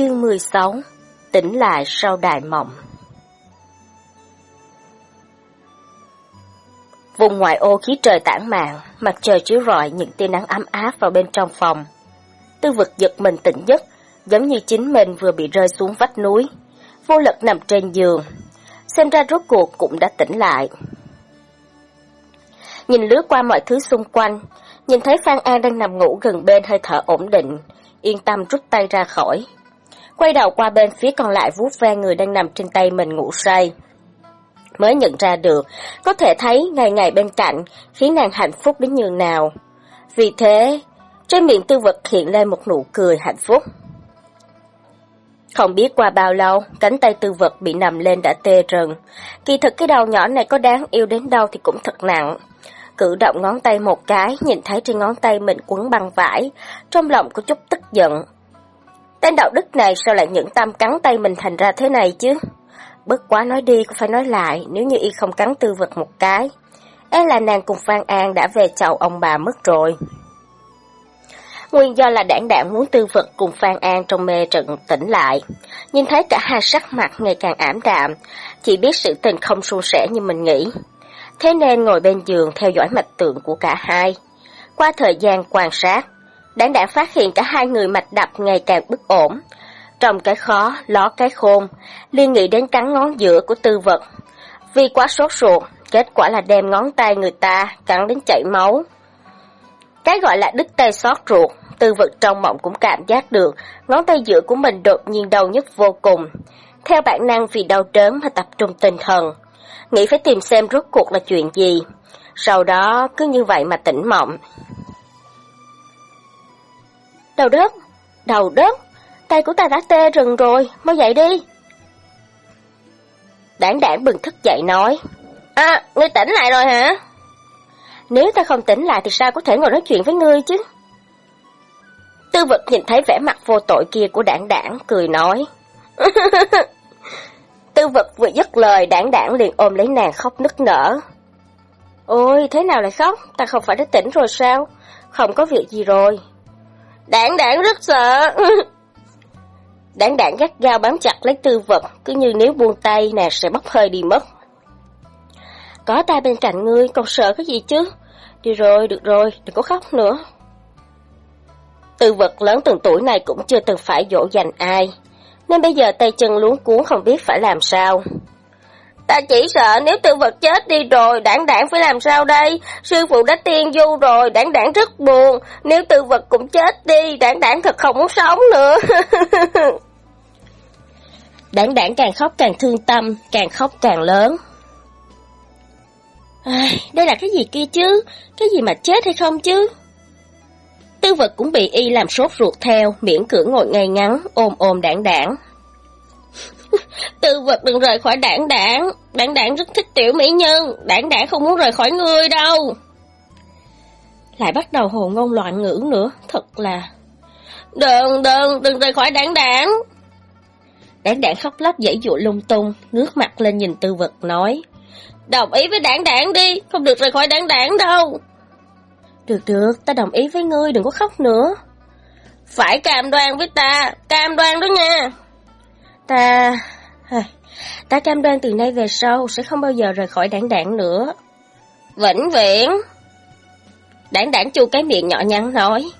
Chương 16 Tỉnh lại sau đại mộng Vùng ngoại ô khí trời tản mạn, mặt trời chiếu rọi những tia nắng ấm áp vào bên trong phòng. Tư vực giật mình tỉnh giấc, giống như chính mình vừa bị rơi xuống vách núi, vô lực nằm trên giường. Xem ra rốt cuộc cũng đã tỉnh lại. Nhìn lướt qua mọi thứ xung quanh, nhìn thấy Phan An đang nằm ngủ gần bên hơi thở ổn định, yên tâm rút tay ra khỏi. Quay đầu qua bên phía còn lại vuốt ve người đang nằm trên tay mình ngủ say. Mới nhận ra được, có thể thấy ngày ngày bên cạnh khiến nàng hạnh phúc đến nhường nào. Vì thế, trên miệng tư vật hiện lên một nụ cười hạnh phúc. Không biết qua bao lâu, cánh tay tư vật bị nằm lên đã tê rần. Kỳ thực cái đầu nhỏ này có đáng yêu đến đâu thì cũng thật nặng. Cử động ngón tay một cái, nhìn thấy trên ngón tay mình quấn băng vải, trong lòng có chút tức giận. Tên đạo đức này sao lại những tâm cắn tay mình thành ra thế này chứ? Bất quá nói đi cũng phải nói lại, nếu như y không cắn tư vật một cái. E là nàng cùng Phan An đã về chầu ông bà mất rồi. Nguyên do là đảng đảng muốn tư vật cùng Phan An trong mê trận tỉnh lại. Nhìn thấy cả hai sắc mặt ngày càng ảm đạm, chỉ biết sự tình không suôn sẻ như mình nghĩ. Thế nên ngồi bên giường theo dõi mạch tượng của cả hai. Qua thời gian quan sát, đảng đảng phát hiện cả hai người mạch đập ngày càng bất ổn. Trong cái khó, ló cái khôn, liên nghĩ đến cắn ngón giữa của tư vật. Vì quá sốt ruột, kết quả là đem ngón tay người ta cắn đến chảy máu. Cái gọi là đứt tay xót ruột, tư vật trong mộng cũng cảm giác được, ngón tay giữa của mình đột nhiên đau nhức vô cùng. Theo bản năng vì đau đớn mà tập trung tinh thần, nghĩ phải tìm xem rốt cuộc là chuyện gì. Sau đó cứ như vậy mà tỉnh mộng. Đầu đất, đầu đất, tay của ta đã tê rừng rồi, mau dậy đi. Đảng đảng bừng thức dậy nói, À, ngươi tỉnh lại rồi hả? Nếu ta không tỉnh lại thì sao có thể ngồi nói chuyện với ngươi chứ? Tư vật nhìn thấy vẻ mặt vô tội kia của đảng đảng, cười nói. Tư vật vừa dứt lời, đảng đảng liền ôm lấy nàng khóc nức nở. Ôi, thế nào lại khóc? Ta không phải đã tỉnh rồi sao? Không có việc gì rồi. Đảng đảng rất sợ. đảng đảng gắt gao bám chặt lấy tư vật, cứ như nếu buông tay nàng sẽ bốc hơi đi mất. Có ta bên cạnh ngươi, còn sợ cái gì chứ? Đi rồi, được rồi, đừng có khóc nữa. Tư vật lớn từng tuổi này cũng chưa từng phải dỗ dành ai, nên bây giờ tay chân luống cuốn không biết phải làm sao. Ta chỉ sợ nếu tư vật chết đi rồi, đảng đảng phải làm sao đây? Sư phụ đã tiên du rồi, đảng đảng rất buồn. Nếu tư vật cũng chết đi, đảng đảng thật không muốn sống nữa. đảng đảng càng khóc càng thương tâm, càng khóc càng lớn. ai, đây là cái gì kia chứ? Cái gì mà chết hay không chứ? Tư vật cũng bị y làm sốt ruột theo, miễn cưỡng ngồi ngay ngắn, ôm ôm đảng đảng. Tư vật đừng rời khỏi đảng đảng, đảng đảng rất thích tiểu mỹ nhân, đảng đảng không muốn rời khỏi ngươi đâu. Lại bắt đầu hồ ngôn loạn ngữ nữa, thật là... Đừng, đừng, đừng rời khỏi đảng đảng. Đảng đảng khóc lóc dãy dụa lung tung, ngước mặt lên nhìn tư vật nói. Đồng ý với đảng đảng đi, không được rời khỏi đảng đảng đâu. Được được, ta đồng ý với ngươi, đừng có khóc nữa. Phải cam đoan với ta, cam đoan đó nha. Ta... Ta cam đoan từ nay về sau sẽ không bao giờ rời khỏi đảng đảng nữa. Vĩnh viễn. Đảng đảng chu cái miệng nhỏ nhắn nói.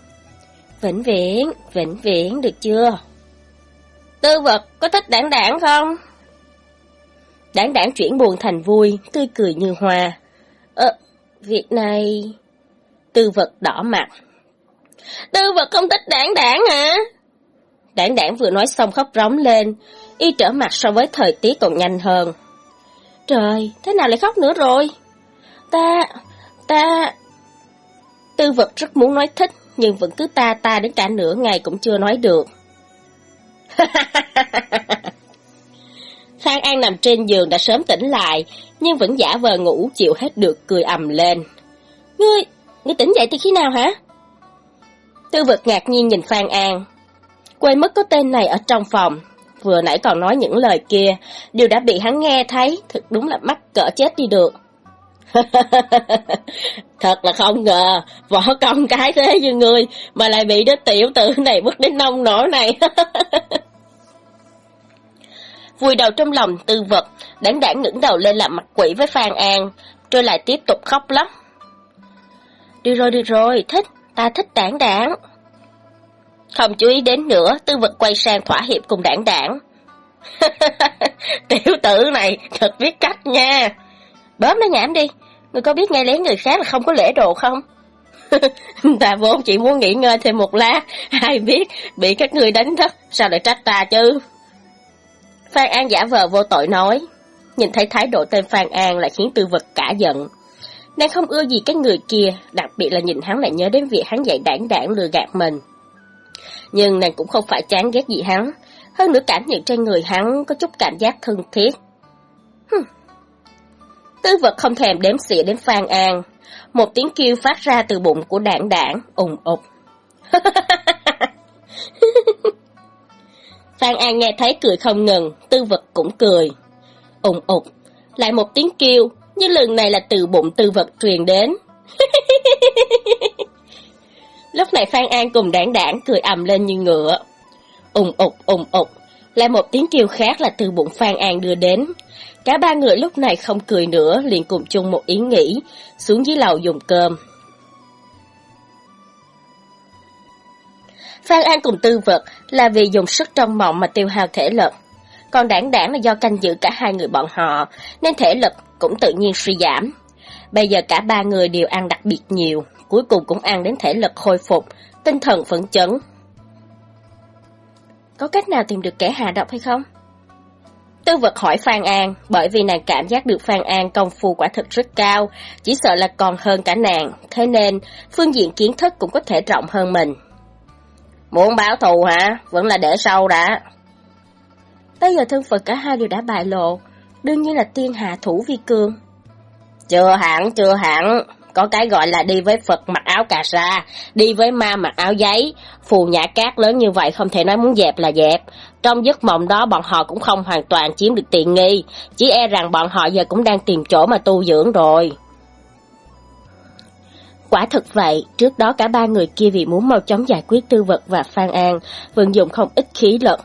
Vĩnh viễn, vĩnh viễn, được chưa? Tư vật có thích đảng đảng không? Đảng đảng chuyển buồn thành vui, tươi cười như hoa. Ờ, việc này... Tư vật đỏ mặt. Tư vật không thích đảng đảng hả? Đảng đảng vừa nói xong khóc rống lên, y trở mặt so với thời tiết còn nhanh hơn. Trời, thế nào lại khóc nữa rồi? Ta, ta... Tư vật rất muốn nói thích, nhưng vẫn cứ ta ta đến cả nửa ngày cũng chưa nói được. Phan An nằm trên giường đã sớm tỉnh lại, nhưng vẫn giả vờ ngủ chịu hết được cười ầm lên. Ngươi, ngươi tỉnh dậy từ khi nào hả? Tư vật ngạc nhiên nhìn Phan An. Quên mất có tên này ở trong phòng, vừa nãy còn nói những lời kia, đều đã bị hắn nghe thấy, thật đúng là mắc cỡ chết đi được. Thật là không ngờ, võ công cái thế như người, mà lại bị đứa tiểu tử này bước đến nông nổi này. Vùi đầu trong lòng tư vật, đáng đảng ngẩng đầu lên làm mặt quỷ với Phan An, rồi lại tiếp tục khóc lắm. đi rồi, đi rồi, thích, ta thích đảng đảng. Không chú ý đến nữa, tư vật quay sang thỏa hiệp cùng đảng đảng. Tiểu tử này thật biết cách nha. Bớm nó nhảm đi, người có biết nghe lén người khác là không có lễ độ không? ta vốn chỉ muốn nghỉ ngơi thêm một lát, ai biết bị các người đánh thất, sao lại trách ta chứ? Phan An giả vờ vô tội nói, nhìn thấy thái độ tên Phan An lại khiến tư vật cả giận. Nàng không ưa gì cái người kia, đặc biệt là nhìn hắn lại nhớ đến việc hắn dạy đảng đảng lừa gạt mình. Nhưng nàng cũng không phải chán ghét gì hắn, hơn nữa cảm nhận trên người hắn có chút cảm giác thân thiết. Hừm. Tư vật không thèm đếm xỉa đến Phan An, một tiếng kêu phát ra từ bụng của đảng đảng, ùng ục. Phan An nghe thấy cười không ngừng, tư vật cũng cười. Ùng ục, lại một tiếng kêu, nhưng lần này là từ bụng tư vật truyền đến. Lúc này Phan An cùng đảng đảng cười ầm lên như ngựa. Ùng ục, ùng ục, lại một tiếng kêu khác là từ bụng Phan An đưa đến. Cả ba người lúc này không cười nữa, liền cùng chung một ý nghĩ, xuống dưới lầu dùng cơm. Phan An cùng tư vật là vì dùng sức trong mộng mà tiêu hao thể lực. Còn đảng đảng là do canh giữ cả hai người bọn họ, nên thể lực cũng tự nhiên suy giảm. Bây giờ cả ba người đều ăn đặc biệt nhiều, cuối cùng cũng ăn đến thể lực khôi phục, tinh thần phấn chấn. Có cách nào tìm được kẻ hạ độc hay không? Tư vật hỏi Phan An, bởi vì nàng cảm giác được Phan An công phu quả thực rất cao, chỉ sợ là còn hơn cả nàng, thế nên phương diện kiến thức cũng có thể rộng hơn mình. Muốn báo thù hả? Vẫn là để sau đã. Bây giờ thân phận cả hai đều đã bại lộ, đương nhiên là tiên hạ thủ vi cương. Chưa hẳn, chưa hẳn. Có cái gọi là đi với Phật mặc áo cà sa, đi với ma mặc áo giấy. Phù nhã cát lớn như vậy không thể nói muốn dẹp là dẹp. Trong giấc mộng đó bọn họ cũng không hoàn toàn chiếm được tiện nghi. Chỉ e rằng bọn họ giờ cũng đang tìm chỗ mà tu dưỡng rồi. Quả thực vậy, trước đó cả ba người kia vì muốn mau chóng giải quyết tư vật và Phan An, vận dụng không ít khí lực.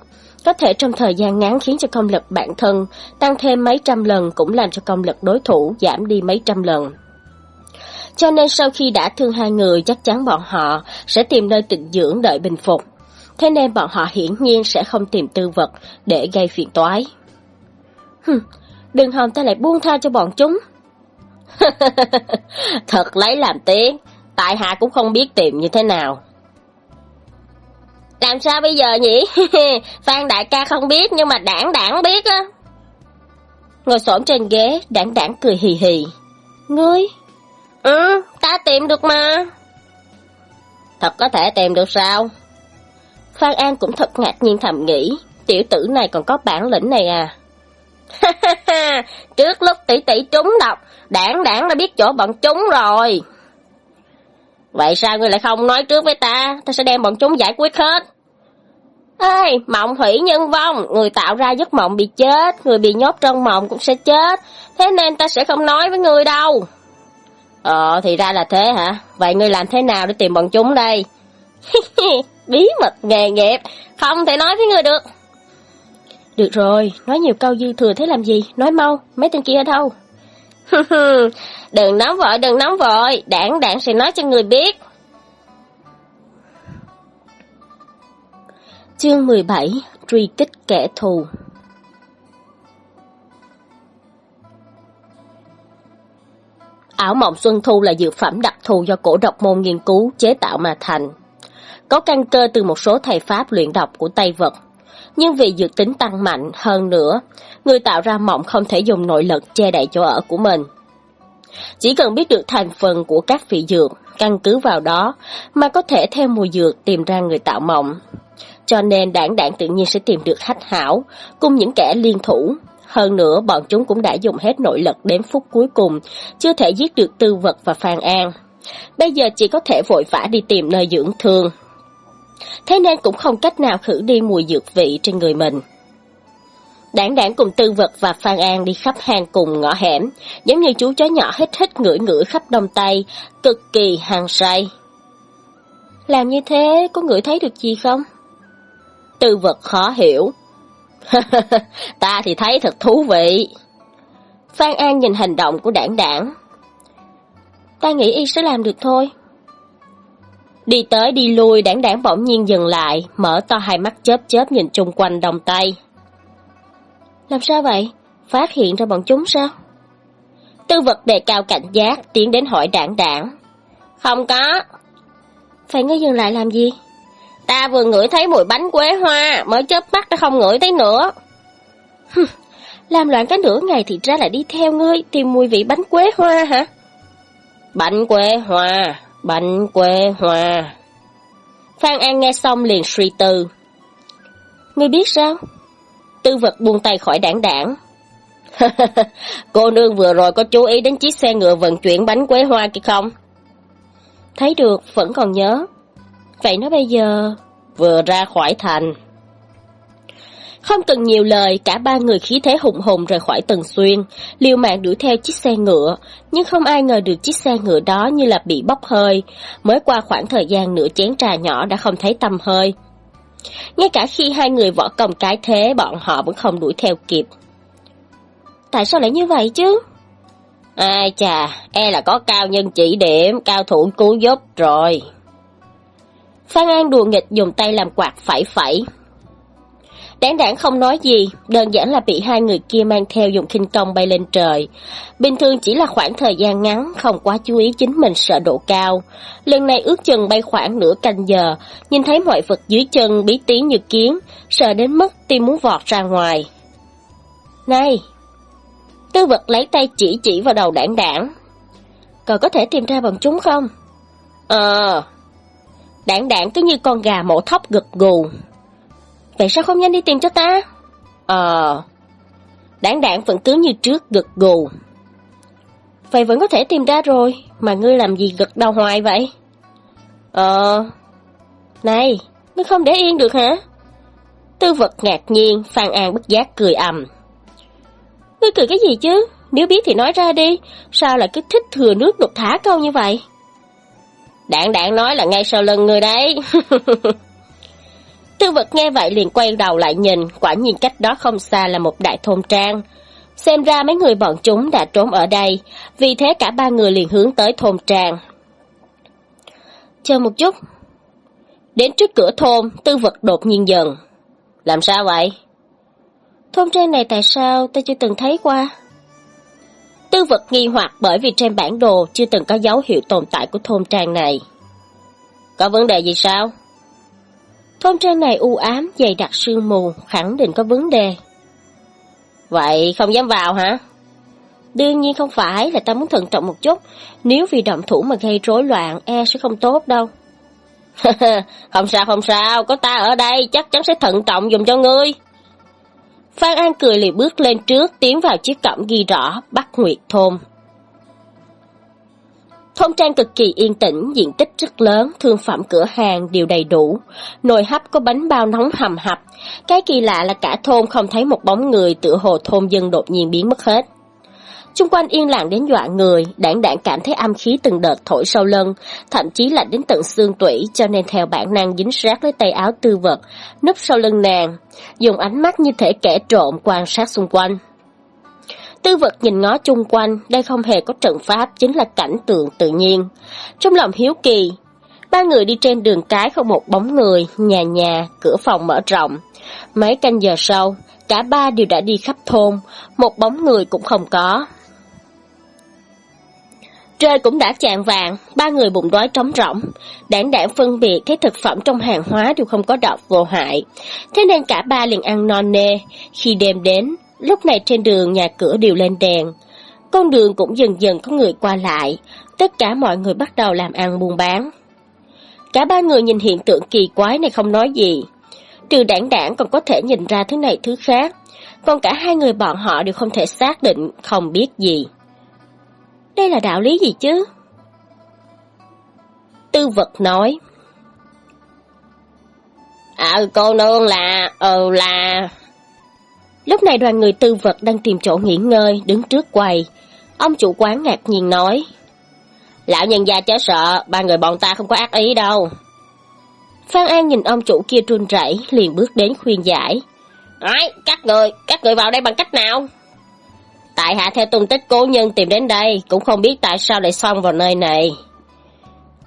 Có thể trong thời gian ngắn khiến cho công lực bản thân tăng thêm mấy trăm lần cũng làm cho công lực đối thủ giảm đi mấy trăm lần. Cho nên sau khi đã thương hai người chắc chắn bọn họ sẽ tìm nơi tịnh dưỡng đợi bình phục. Thế nên bọn họ hiển nhiên sẽ không tìm tư vật để gây phiền toái. Hừm, đừng hòng ta lại buông tha cho bọn chúng. Thật lấy làm tiếng, tại hạ cũng không biết tìm như thế nào. Làm sao bây giờ nhỉ? Phan đại ca không biết nhưng mà đảng đảng biết á. Ngồi xổm trên ghế, đảng đảng cười hì hì. Ngươi? Ừ, ta tìm được mà. Thật có thể tìm được sao? Phan An cũng thật ngạc nhiên thầm nghĩ, tiểu tử này còn có bản lĩnh này à. Trước lúc tỷ tỷ trúng độc, đảng đảng đã biết chỗ bọn chúng rồi. Vậy sao ngươi lại không nói trước với ta, ta sẽ đem bọn chúng giải quyết hết. Ê, mộng thủy nhân vong, người tạo ra giấc mộng bị chết, người bị nhốt trong mộng cũng sẽ chết, thế nên ta sẽ không nói với ngươi đâu. Ờ, thì ra là thế hả? Vậy ngươi làm thế nào để tìm bọn chúng đây? Bí mật nghề nghiệp, không thể nói với ngươi được. Được rồi, nói nhiều câu dư thừa thế làm gì, nói mau, mấy tên kia ở đâu? đừng nóng vội, đừng nóng vội, đảng đảng sẽ nói cho người biết. Chương 17 Truy kích kẻ thù Ảo mộng xuân thu là dược phẩm đặc thù do cổ độc môn nghiên cứu chế tạo mà thành. Có căn cơ từ một số thầy Pháp luyện độc của Tây Vật. Nhưng vì dược tính tăng mạnh hơn nữa, người tạo ra mộng không thể dùng nội lực che đậy chỗ ở của mình. Chỉ cần biết được thành phần của các vị dược, căn cứ vào đó mà có thể theo mùi dược tìm ra người tạo mộng. Cho nên đảng đảng tự nhiên sẽ tìm được hách hảo, cùng những kẻ liên thủ. Hơn nữa, bọn chúng cũng đã dùng hết nội lực đến phút cuối cùng, chưa thể giết được tư vật và Phan An. Bây giờ chỉ có thể vội vã đi tìm nơi dưỡng thương. Thế nên cũng không cách nào khử đi mùi dược vị trên người mình. Đảng đảng cùng tư vật và Phan An đi khắp hang cùng ngõ hẻm, giống như chú chó nhỏ hít hít ngửi ngửi khắp đông tay, cực kỳ hàng say. Làm như thế, có ngửi thấy được gì không? Tư vật khó hiểu. ta thì thấy thật thú vị. Phan An nhìn hành động của đảng đảng. Ta nghĩ y sẽ làm được thôi. Đi tới đi lui đảng đảng bỗng nhiên dừng lại, mở to hai mắt chớp chớp nhìn chung quanh đồng tay. Làm sao vậy? Phát hiện ra bọn chúng sao? Tư vật đề cao cảnh giác, tiến đến hỏi đảng đảng. Không có. Phải ngươi dừng lại làm gì? Ta vừa ngửi thấy mùi bánh quế hoa, mới chớp mắt đã không ngửi thấy nữa. làm loạn cái nửa ngày thì ra lại đi theo ngươi tìm mùi vị bánh quế hoa hả? Bánh quế hoa, bánh quế hoa. Phan An nghe xong liền suy tư. Ngươi biết sao? Tư vật buông tay khỏi đảng đảng. Cô nương vừa rồi có chú ý đến chiếc xe ngựa vận chuyển bánh quế hoa kia không? Thấy được, vẫn còn nhớ. Vậy nó bây giờ... Vừa ra khỏi thành. Không cần nhiều lời, cả ba người khí thế hùng hùng rời khỏi Tần Xuyên, liều mạng đuổi theo chiếc xe ngựa, nhưng không ai ngờ được chiếc xe ngựa đó như là bị bốc hơi, mới qua khoảng thời gian nửa chén trà nhỏ đã không thấy tầm hơi. Ngay cả khi hai người võ công cái thế, bọn họ vẫn không đuổi theo kịp. Tại sao lại như vậy chứ? Ai chà, e là có cao nhân chỉ điểm, cao thủ cứu giúp rồi. Phan An đùa nghịch dùng tay làm quạt phẩy phẩy. Đáng đảng không nói gì, đơn giản là bị hai người kia mang theo dùng khinh công bay lên trời. Bình thường chỉ là khoảng thời gian ngắn, không quá chú ý chính mình sợ độ cao. Lần này ước chừng bay khoảng nửa canh giờ, nhìn thấy mọi vật dưới chân bí tí như kiến, sợ đến mức tim muốn vọt ra ngoài. Này, Tư vật lấy tay chỉ chỉ vào đầu đảng đảng. Cậu có thể tìm ra bọn chúng không? Ờ. Đảng đảng cứ như con gà mổ thóc gật gù. Vậy sao không nhanh đi tìm cho ta? Ờ. Đảng đảng vẫn cứ như trước gật gù. Vậy vẫn có thể tìm ra rồi, mà ngươi làm gì gật đầu hoài vậy? Ờ. Này, ngươi không để yên được hả? Tư vật ngạc nhiên, Phan An bất giác cười ầm. Ngươi cười cái gì chứ? Nếu biết thì nói ra đi, sao lại cứ thích thừa nước đục thả câu như vậy? Đạn đạn nói là ngay sau lưng người đấy. Tư vật nghe vậy liền quay đầu lại nhìn, quả nhiên cách đó không xa là một đại thôn trang. Xem ra mấy người bọn chúng đã trốn ở đây, vì thế cả ba người liền hướng tới thôn trang. Chờ một chút. Đến trước cửa thôn, tư vật đột nhiên dần. Làm sao vậy? Thôn trang này tại sao ta chưa từng thấy qua? Tư vật nghi hoặc bởi vì trên bản đồ chưa từng có dấu hiệu tồn tại của thôn trang này. Có vấn đề gì sao? Thôn trang này u ám, dày đặc sương mù, khẳng định có vấn đề. Vậy không dám vào hả? Đương nhiên không phải là ta muốn thận trọng một chút, nếu vì động thủ mà gây rối loạn e sẽ không tốt đâu. không sao không sao, có ta ở đây chắc chắn sẽ thận trọng dùng cho ngươi. Phan An cười liền bước lên trước, tiến vào chiếc cổng ghi rõ Bắc Nguyệt Thôn. Thôn trang cực kỳ yên tĩnh, diện tích rất lớn, thương phẩm cửa hàng đều đầy đủ. Nồi hấp có bánh bao nóng hầm hập. Cái kỳ lạ là cả thôn không thấy một bóng người tựa hồ thôn dân đột nhiên biến mất hết. Trung quanh yên lặng đến dọa người, đảng đảng cảm thấy âm khí từng đợt thổi sâu lưng, thậm chí lạnh đến tận xương tủy cho nên theo bản năng dính sát lấy tay áo tư vật, núp sau lưng nàng, dùng ánh mắt như thể kẻ trộm quan sát xung quanh. Tư vật nhìn ngó chung quanh, đây không hề có trận pháp, chính là cảnh tượng tự nhiên. Trong lòng hiếu kỳ, ba người đi trên đường cái không một bóng người, nhà nhà, cửa phòng mở rộng. Mấy canh giờ sau, cả ba đều đã đi khắp thôn, một bóng người cũng không có. Trời cũng đã chạng vàng, ba người bụng đói trống rỗng. Đảng đảng phân biệt thấy thực phẩm trong hàng hóa đều không có độc vô hại. Thế nên cả ba liền ăn non nê. Khi đêm đến, lúc này trên đường nhà cửa đều lên đèn. Con đường cũng dần dần có người qua lại. Tất cả mọi người bắt đầu làm ăn buôn bán. Cả ba người nhìn hiện tượng kỳ quái này không nói gì. Trừ đảng đảng còn có thể nhìn ra thứ này thứ khác. Còn cả hai người bọn họ đều không thể xác định, không biết gì. Đây là đạo lý gì chứ? Tư vật nói. À, cô nương là, ờ là... Lúc này đoàn người tư vật đang tìm chỗ nghỉ ngơi, đứng trước quầy. Ông chủ quán ngạc nhiên nói. Lão nhân gia chớ sợ, ba người bọn ta không có ác ý đâu. Phan An nhìn ông chủ kia run rẩy liền bước đến khuyên giải. Ấy, các người, các người vào đây bằng cách nào? Tại hạ theo tung tích cố nhân tìm đến đây, cũng không biết tại sao lại xong vào nơi này.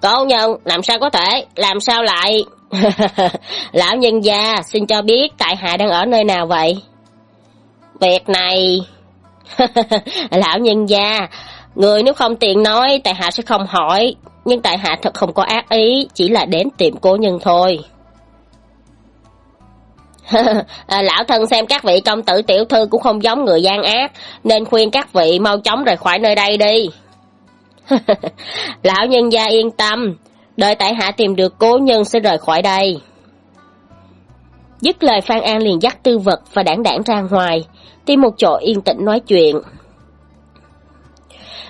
Cố nhân, làm sao có thể, làm sao lại... Lão nhân gia, xin cho biết tại hạ đang ở nơi nào vậy? Việc này... Lão nhân gia, người nếu không tiện nói, tại hạ sẽ không hỏi, nhưng tại hạ thật không có ác ý, chỉ là đến tìm cố nhân thôi. À, lão thân xem các vị công tử tiểu thư cũng không giống người gian ác, nên khuyên các vị mau chóng rời khỏi nơi đây đi. lão nhân gia yên tâm, đợi tại hạ tìm được cố nhân sẽ rời khỏi đây. Dứt lời Phan An liền dắt tư vật và đảng đảng ra ngoài, tìm một chỗ yên tĩnh nói chuyện.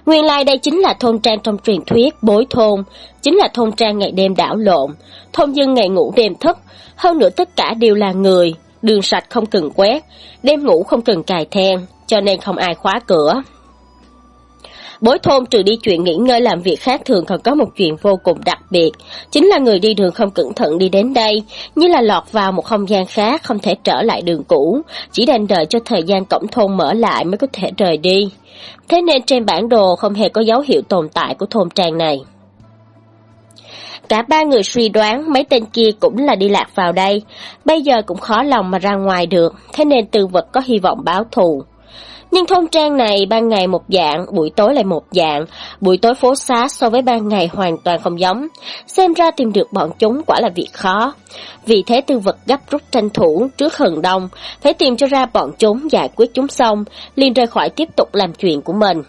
Nguyên lai đây chính là thôn trang trong truyền thuyết bối thôn, chính là thôn trang ngày đêm đảo lộn, thôn dân ngày ngủ đêm thức, hơn nữa tất cả đều là người, đường sạch không cần quét, đêm ngủ không cần cài then, cho nên không ai khóa cửa. Bối thôn trừ đi chuyện nghỉ ngơi làm việc khác thường còn có một chuyện vô cùng đặc biệt, chính là người đi đường không cẩn thận đi đến đây, như là lọt vào một không gian khác không thể trở lại đường cũ, chỉ đành đợi cho thời gian cổng thôn mở lại mới có thể rời đi. Thế nên trên bản đồ không hề có dấu hiệu tồn tại của thôn trang này. Cả ba người suy đoán mấy tên kia cũng là đi lạc vào đây, bây giờ cũng khó lòng mà ra ngoài được, thế nên tư vật có hy vọng báo thù. Nhưng thôn trang này ban ngày một dạng, buổi tối lại một dạng, buổi tối phố xá so với ban ngày hoàn toàn không giống. Xem ra tìm được bọn chúng quả là việc khó. Vì thế tư vật gấp rút tranh thủ trước hừng đông, phải tìm cho ra bọn chúng giải quyết chúng xong, liền rời khỏi tiếp tục làm chuyện của mình.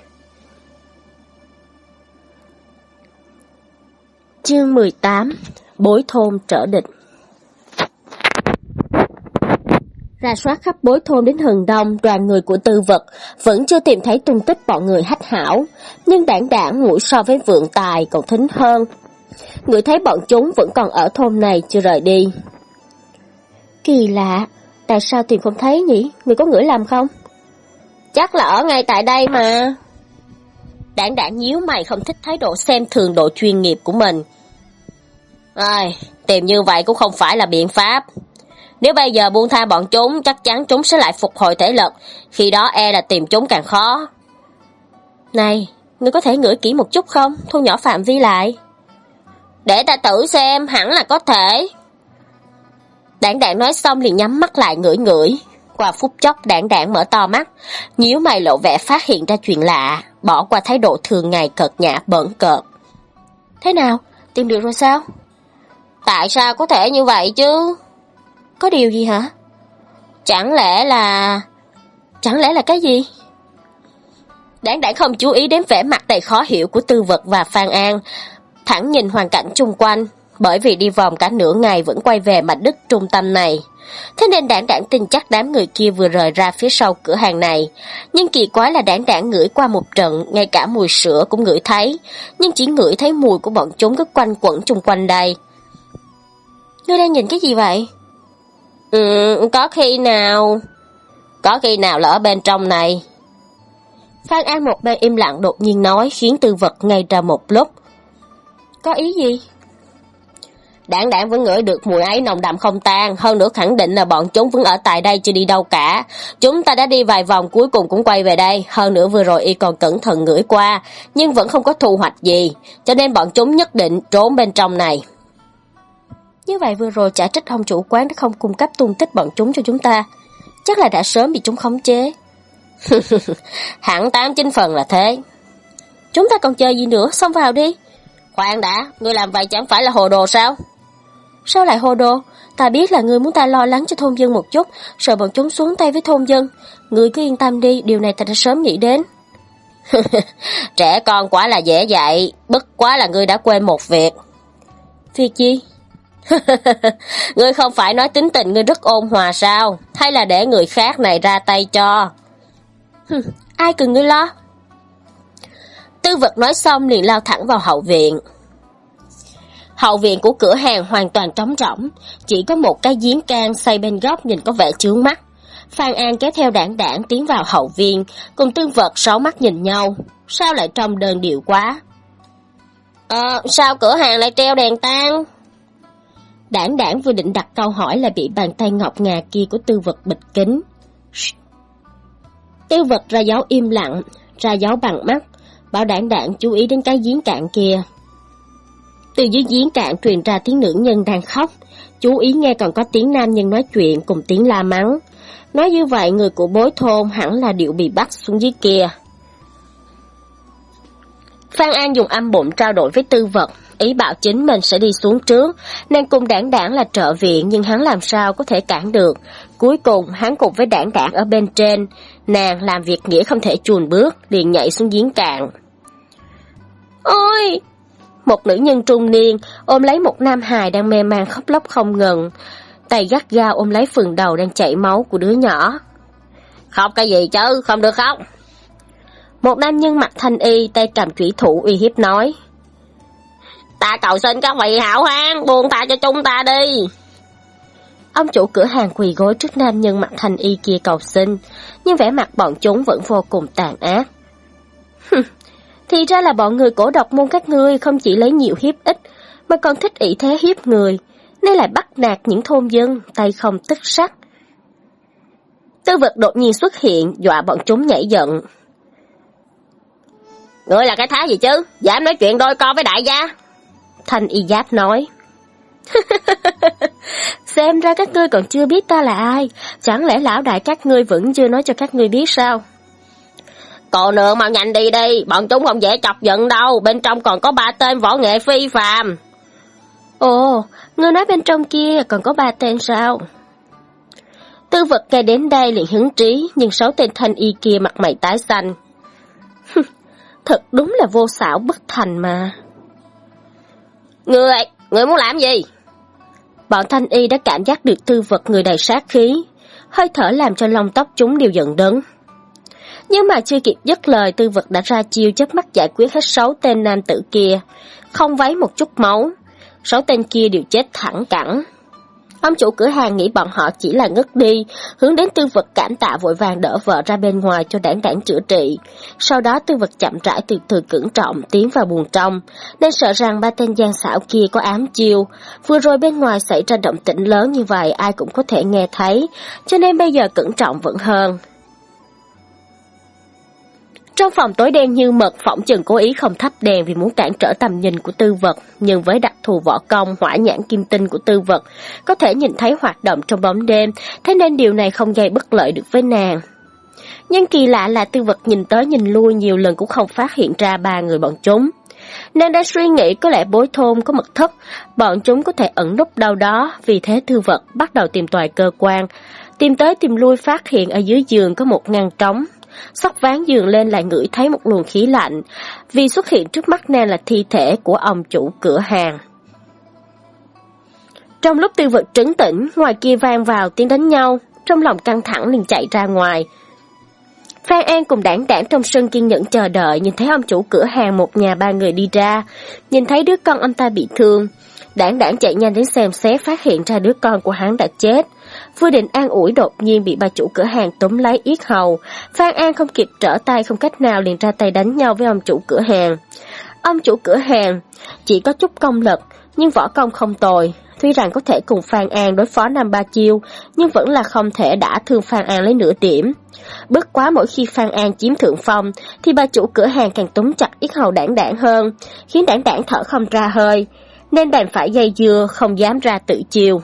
Chương 18 Bối thôn trở địch Ra soát khắp bối thôn đến hừng đông, đoàn người của tư vật vẫn chưa tìm thấy tung tích bọn người hách hảo, nhưng đảng đảng mũi so với vượng tài còn thính hơn. Người thấy bọn chúng vẫn còn ở thôn này chưa rời đi. Kỳ lạ, tại sao tìm không thấy nhỉ? Người có ngửi làm không? Chắc là ở ngay tại đây mà. Đảng đảng nhíu mày không thích thái độ xem thường độ chuyên nghiệp của mình. Ai, tìm như vậy cũng không phải là biện pháp. Nếu bây giờ buông tha bọn chúng, chắc chắn chúng sẽ lại phục hồi thể lực, khi đó e là tìm chúng càng khó. Này, ngươi có thể ngửi kỹ một chút không? Thu nhỏ phạm vi lại. Để ta thử xem, hẳn là có thể. Đảng đảng nói xong liền nhắm mắt lại ngửi ngửi. Qua phút chốc đảng đảng mở to mắt, nhíu mày lộ vẻ phát hiện ra chuyện lạ, bỏ qua thái độ thường ngày cợt nhã bẩn cợt. Thế nào? Tìm được rồi sao? Tại sao có thể như vậy chứ? Có điều gì hả? Chẳng lẽ là... Chẳng lẽ là cái gì? Đáng đáng không chú ý đến vẻ mặt đầy khó hiểu của Tư Vật và Phan An, thẳng nhìn hoàn cảnh chung quanh, bởi vì đi vòng cả nửa ngày vẫn quay về mảnh đất trung tâm này. Thế nên đảng đảng tin chắc đám người kia vừa rời ra phía sau cửa hàng này. Nhưng kỳ quái là đảng đảng ngửi qua một trận, ngay cả mùi sữa cũng ngửi thấy, nhưng chỉ ngửi thấy mùi của bọn chúng cứ quanh quẩn chung quanh đây. Ngươi đang nhìn cái gì vậy? Ừ, có khi nào... Có khi nào là ở bên trong này? Phan An một bên im lặng đột nhiên nói khiến tư vật ngay ra một lúc. Có ý gì? Đảng đảng vẫn ngửi được mùi ấy nồng đậm không tan, hơn nữa khẳng định là bọn chúng vẫn ở tại đây chưa đi đâu cả. Chúng ta đã đi vài vòng cuối cùng cũng quay về đây, hơn nữa vừa rồi y còn cẩn thận ngửi qua, nhưng vẫn không có thu hoạch gì, cho nên bọn chúng nhất định trốn bên trong này. Như vậy vừa rồi trả trách ông chủ quán đã không cung cấp tung tích bọn chúng cho chúng ta. Chắc là đã sớm bị chúng khống chế. Hẳn tám chín phần là thế. Chúng ta còn chờ gì nữa, xông vào đi. Khoan đã, ngươi làm vậy chẳng phải là hồ đồ sao? Sao lại hồ đồ? Ta biết là ngươi muốn ta lo lắng cho thôn dân một chút, sợ bọn chúng xuống tay với thôn dân. Ngươi cứ yên tâm đi, điều này ta đã sớm nghĩ đến. Trẻ con quá là dễ dạy, bất quá là ngươi đã quên một việc. Việc gì? ngươi không phải nói tính tình ngươi rất ôn hòa sao? Hay là để người khác này ra tay cho? ai cần ngươi lo? Tư vật nói xong liền lao thẳng vào hậu viện. Hậu viện của cửa hàng hoàn toàn trống rỗng, chỉ có một cái giếng can xây bên góc nhìn có vẻ chướng mắt. Phan An kéo theo đảng đảng tiến vào hậu viện, cùng tương vật sáu mắt nhìn nhau. Sao lại trông đơn điệu quá? Ờ, sao cửa hàng lại treo đèn tan? Đảng đảng vừa định đặt câu hỏi là bị bàn tay ngọc ngà kia của tư vật bịch kính. Tư vật ra dấu im lặng, ra dấu bằng mắt, bảo đảng đảng chú ý đến cái giếng cạn kia. Từ dưới giếng cạn truyền ra tiếng nữ nhân đang khóc, chú ý nghe còn có tiếng nam nhân nói chuyện cùng tiếng la mắng. Nói như vậy người của bối thôn hẳn là điệu bị bắt xuống dưới kia. Phan An dùng âm bụng trao đổi với tư vật, ý bảo chính mình sẽ đi xuống trước, nên cùng đảng đảng là trợ viện nhưng hắn làm sao có thể cản được. Cuối cùng hắn cùng với đảng đảng ở bên trên, nàng làm việc nghĩa không thể chuồn bước, liền nhảy xuống giếng cạn. Ôi! Một nữ nhân trung niên ôm lấy một nam hài đang mê man khóc lóc không ngừng, tay gắt gao ôm lấy phần đầu đang chảy máu của đứa nhỏ. Khóc cái gì chứ, không được khóc. Một nam nhân mặt thanh y, tay cầm thủy thủ uy hiếp nói. Ta cầu xin các vị hảo hán, buông tha cho chúng ta đi. Ông chủ cửa hàng quỳ gối trước nam nhân mặt thanh y kia cầu xin, nhưng vẻ mặt bọn chúng vẫn vô cùng tàn ác. Thì ra là bọn người cổ độc môn các ngươi không chỉ lấy nhiều hiếp ít, mà còn thích ỷ thế hiếp người, nên lại bắt nạt những thôn dân, tay không tức sắc. Tư vật đột nhiên xuất hiện, dọa bọn chúng nhảy giận. Ngươi là cái thái gì chứ? Dám nói chuyện đôi con với đại gia? Thanh y giáp nói. Xem ra các ngươi còn chưa biết ta là ai, chẳng lẽ lão đại các ngươi vẫn chưa nói cho các ngươi biết sao? Cô nương mau nhanh đi đi, bọn chúng không dễ chọc giận đâu, bên trong còn có ba tên võ nghệ phi phàm. Ồ, ngươi nói bên trong kia còn có ba tên sao? Tư vật nghe đến đây liền hứng trí, nhưng sáu tên thanh y kia mặt mày tái xanh. Thật đúng là vô xảo bất thành mà. Người, người muốn làm gì? Bọn thanh y đã cảm giác được tư vật người đầy sát khí, hơi thở làm cho lông tóc chúng đều giận đớn. Nhưng mà chưa kịp dứt lời tư vật đã ra chiêu chớp mắt giải quyết hết sáu tên nam tử kia, không váy một chút máu. Sáu tên kia đều chết thẳng cẳng. Ông chủ cửa hàng nghĩ bọn họ chỉ là ngất đi, hướng đến tư vật cảm tạ vội vàng đỡ vợ ra bên ngoài cho đảng đảng chữa trị. Sau đó tư vật chậm rãi từ từ cẩn trọng tiến vào buồng trong, nên sợ rằng ba tên gian xảo kia có ám chiêu. Vừa rồi bên ngoài xảy ra động tĩnh lớn như vậy ai cũng có thể nghe thấy, cho nên bây giờ cẩn trọng vẫn hơn. Trong phòng tối đen như mật, phỏng chừng cố ý không thắp đèn vì muốn cản trở tầm nhìn của tư vật, nhưng với đặc thù võ công hỏa nhãn kim tinh của tư vật, có thể nhìn thấy hoạt động trong bóng đêm, thế nên điều này không gây bất lợi được với nàng. Nhưng kỳ lạ là tư vật nhìn tới nhìn lui nhiều lần cũng không phát hiện ra ba người bọn chúng. Nàng đã suy nghĩ có lẽ bối thôn có mật thất, bọn chúng có thể ẩn núp đâu đó, vì thế tư vật bắt đầu tìm tòi cơ quan. Tìm tới tìm lui phát hiện ở dưới giường có một ngăn trống, sóc ván giường lên lại ngửi thấy một luồng khí lạnh, vì xuất hiện trước mắt nàng là thi thể của ông chủ cửa hàng. Trong lúc tiêu vật trấn tĩnh, ngoài kia vang vào tiếng đánh nhau, trong lòng căng thẳng liền chạy ra ngoài. Phan An cùng đảng đảng trong sân kiên nhẫn chờ đợi, nhìn thấy ông chủ cửa hàng một nhà ba người đi ra, nhìn thấy đứa con ông ta bị thương. Đảng đảng chạy nhanh đến xem xét phát hiện ra đứa con của hắn đã chết. Vừa định an ủi đột nhiên bị bà chủ cửa hàng túm lấy yết hầu. Phan An không kịp trở tay không cách nào liền ra tay đánh nhau với ông chủ cửa hàng. Ông chủ cửa hàng chỉ có chút công lực, nhưng võ công không tồi. Tuy rằng có thể cùng Phan An đối phó năm ba chiêu, nhưng vẫn là không thể đã thương Phan An lấy nửa điểm. Bất quá mỗi khi Phan An chiếm thượng phong, thì bà chủ cửa hàng càng túm chặt yết hầu đảng đảng hơn, khiến đảng đảng thở không ra hơi, nên đành phải dây dưa không dám ra tự chiêu.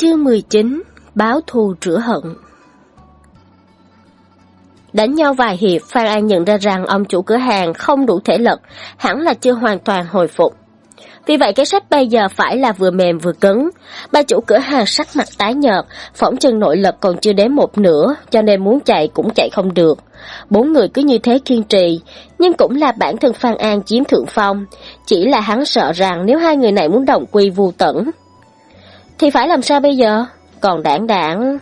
Chương 19 Báo thù rửa hận Đánh nhau vài hiệp, Phan An nhận ra rằng ông chủ cửa hàng không đủ thể lực, hẳn là chưa hoàn toàn hồi phục. Vì vậy cái sách bây giờ phải là vừa mềm vừa cứng. Ba chủ cửa hàng sắc mặt tái nhợt, phỏng chân nội lực còn chưa đến một nửa, cho nên muốn chạy cũng chạy không được. Bốn người cứ như thế kiên trì, nhưng cũng là bản thân Phan An chiếm thượng phong. Chỉ là hắn sợ rằng nếu hai người này muốn đồng quy vu tẩn, thì phải làm sao bây giờ? Còn đảng đảng...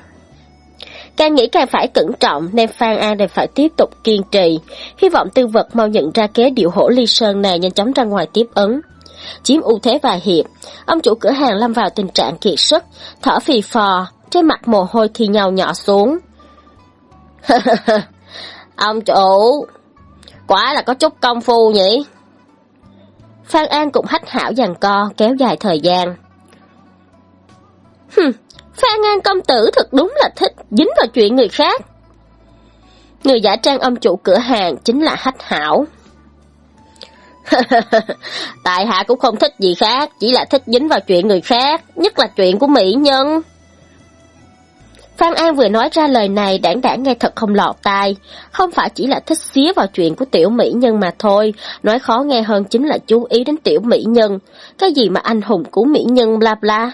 Càng nghĩ càng phải cẩn trọng nên Phan An đành phải tiếp tục kiên trì, hy vọng tư vật mau nhận ra kế điệu hổ ly sơn này nhanh chóng ra ngoài tiếp ứng. Chiếm ưu thế vài hiệp, ông chủ cửa hàng lâm vào tình trạng kiệt sức, thở phì phò, trên mặt mồ hôi thì nhào nhỏ xuống. ông chủ, quả là có chút công phu nhỉ? Phan An cũng hách hảo dàn co, kéo dài thời gian. Hừm, Phan An công tử thật đúng là thích dính vào chuyện người khác. Người giả trang ông chủ cửa hàng chính là hách hảo. Tại hạ cũng không thích gì khác, chỉ là thích dính vào chuyện người khác, nhất là chuyện của mỹ nhân. Phan An vừa nói ra lời này đảng đảng nghe thật không lọt tai, không phải chỉ là thích xía vào chuyện của tiểu mỹ nhân mà thôi, nói khó nghe hơn chính là chú ý đến tiểu mỹ nhân, cái gì mà anh hùng của mỹ nhân bla bla.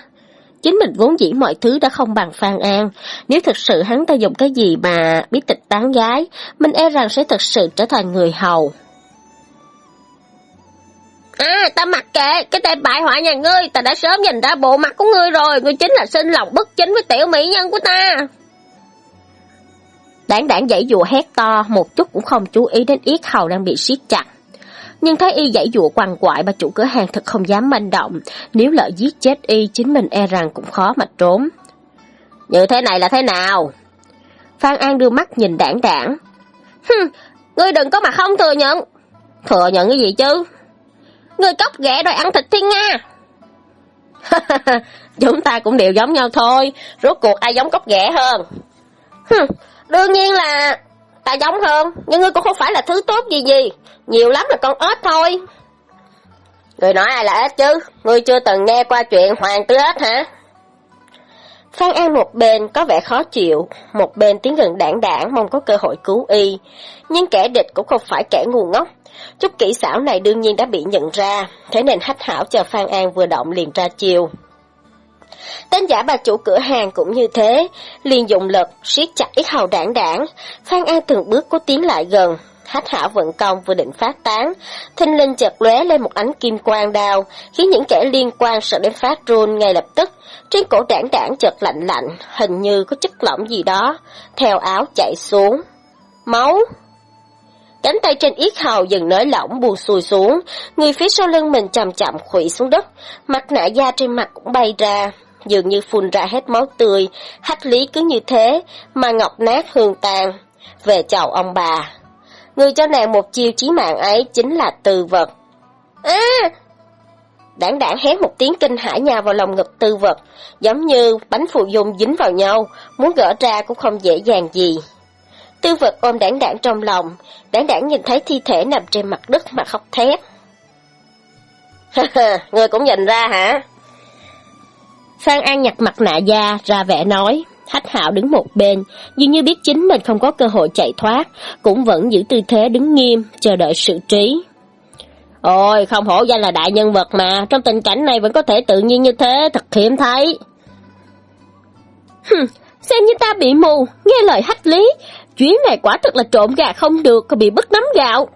Chính mình vốn dĩ mọi thứ đã không bằng Phan An, nếu thực sự hắn ta dùng cái gì mà biết tịch tán gái, mình e rằng sẽ thật sự trở thành người hầu. À, ta mặc kệ, cái tên bại hoại nhà ngươi, ta đã sớm nhìn ra bộ mặt của ngươi rồi, ngươi chính là sinh lòng bất chính với tiểu mỹ nhân của ta. Đảng đảng dãy dụa hét to, một chút cũng không chú ý đến yết hầu đang bị siết chặt. Nhưng thấy y dãy dụa quằn quại bà chủ cửa hàng thật không dám manh động, nếu lỡ giết chết y chính mình e rằng cũng khó mà trốn. Như thế này là thế nào? Phan An đưa mắt nhìn đảng đảng. Hừm, ngươi đừng có mà không thừa nhận. Thừa nhận cái gì chứ? Ngươi cóc ghẻ đòi ăn thịt thiên Nga. Chúng ta cũng đều giống nhau thôi, rốt cuộc ai giống cóc ghẻ hơn. Hừm, đương nhiên là ta giống hơn, nhưng ngươi cũng không phải là thứ tốt gì gì, nhiều lắm là con ếch thôi. Người nói ai là ếch chứ, ngươi chưa từng nghe qua chuyện hoàng tứ ếch hả? Phan An một bên có vẻ khó chịu, một bên tiến gần đảng đảng mong có cơ hội cứu y. Nhưng kẻ địch cũng không phải kẻ ngu ngốc, Chút kỹ xảo này đương nhiên đã bị nhận ra, thế nên hách hảo chờ Phan An vừa động liền ra chiều. Tên giả bà chủ cửa hàng cũng như thế, liền dùng lực, siết chặt ít hầu đảng đảng. Phan An từng bước có tiến lại gần, hách hảo vận công vừa định phát tán. Thinh linh chợt lóe lên một ánh kim quang đao, khiến những kẻ liên quan sợ đến phát run ngay lập tức. Trên cổ đảng đảng chợt lạnh lạnh, hình như có chất lỏng gì đó, theo áo chảy xuống. Máu! Cánh tay trên yết hầu dần nới lỏng buồn xùi xuống, người phía sau lưng mình chậm chậm khủy xuống đất, mặt nạ da trên mặt cũng bay ra, dường như phun ra hết máu tươi, hách lý cứ như thế, mà ngọc nát hương tàn. Về chào ông bà. Người cho nàng một chiêu chí mạng ấy chính là tư vật. À! Đảng đảng hét một tiếng kinh hãi nhào vào lòng ngực tư vật, giống như bánh phụ dung dính vào nhau, muốn gỡ ra cũng không dễ dàng gì. Tư vật ôm đảng đảng trong lòng, đảng đảng nhìn thấy thi thể nằm trên mặt đất mà khóc thét. Người cũng nhìn ra hả? Phan An nhặt mặt nạ da, ra vẻ nói. Hách hạo đứng một bên, dường như biết chính mình không có cơ hội chạy thoát, cũng vẫn giữ tư thế đứng nghiêm, chờ đợi sự trí. Ôi, không hổ danh là đại nhân vật mà, trong tình cảnh này vẫn có thể tự nhiên như thế, thật hiếm thấy. Hừm, xem như ta bị mù, nghe lời hách lý, chuyến này quả thật là trộm gà không được, còn bị bứt nắm gạo.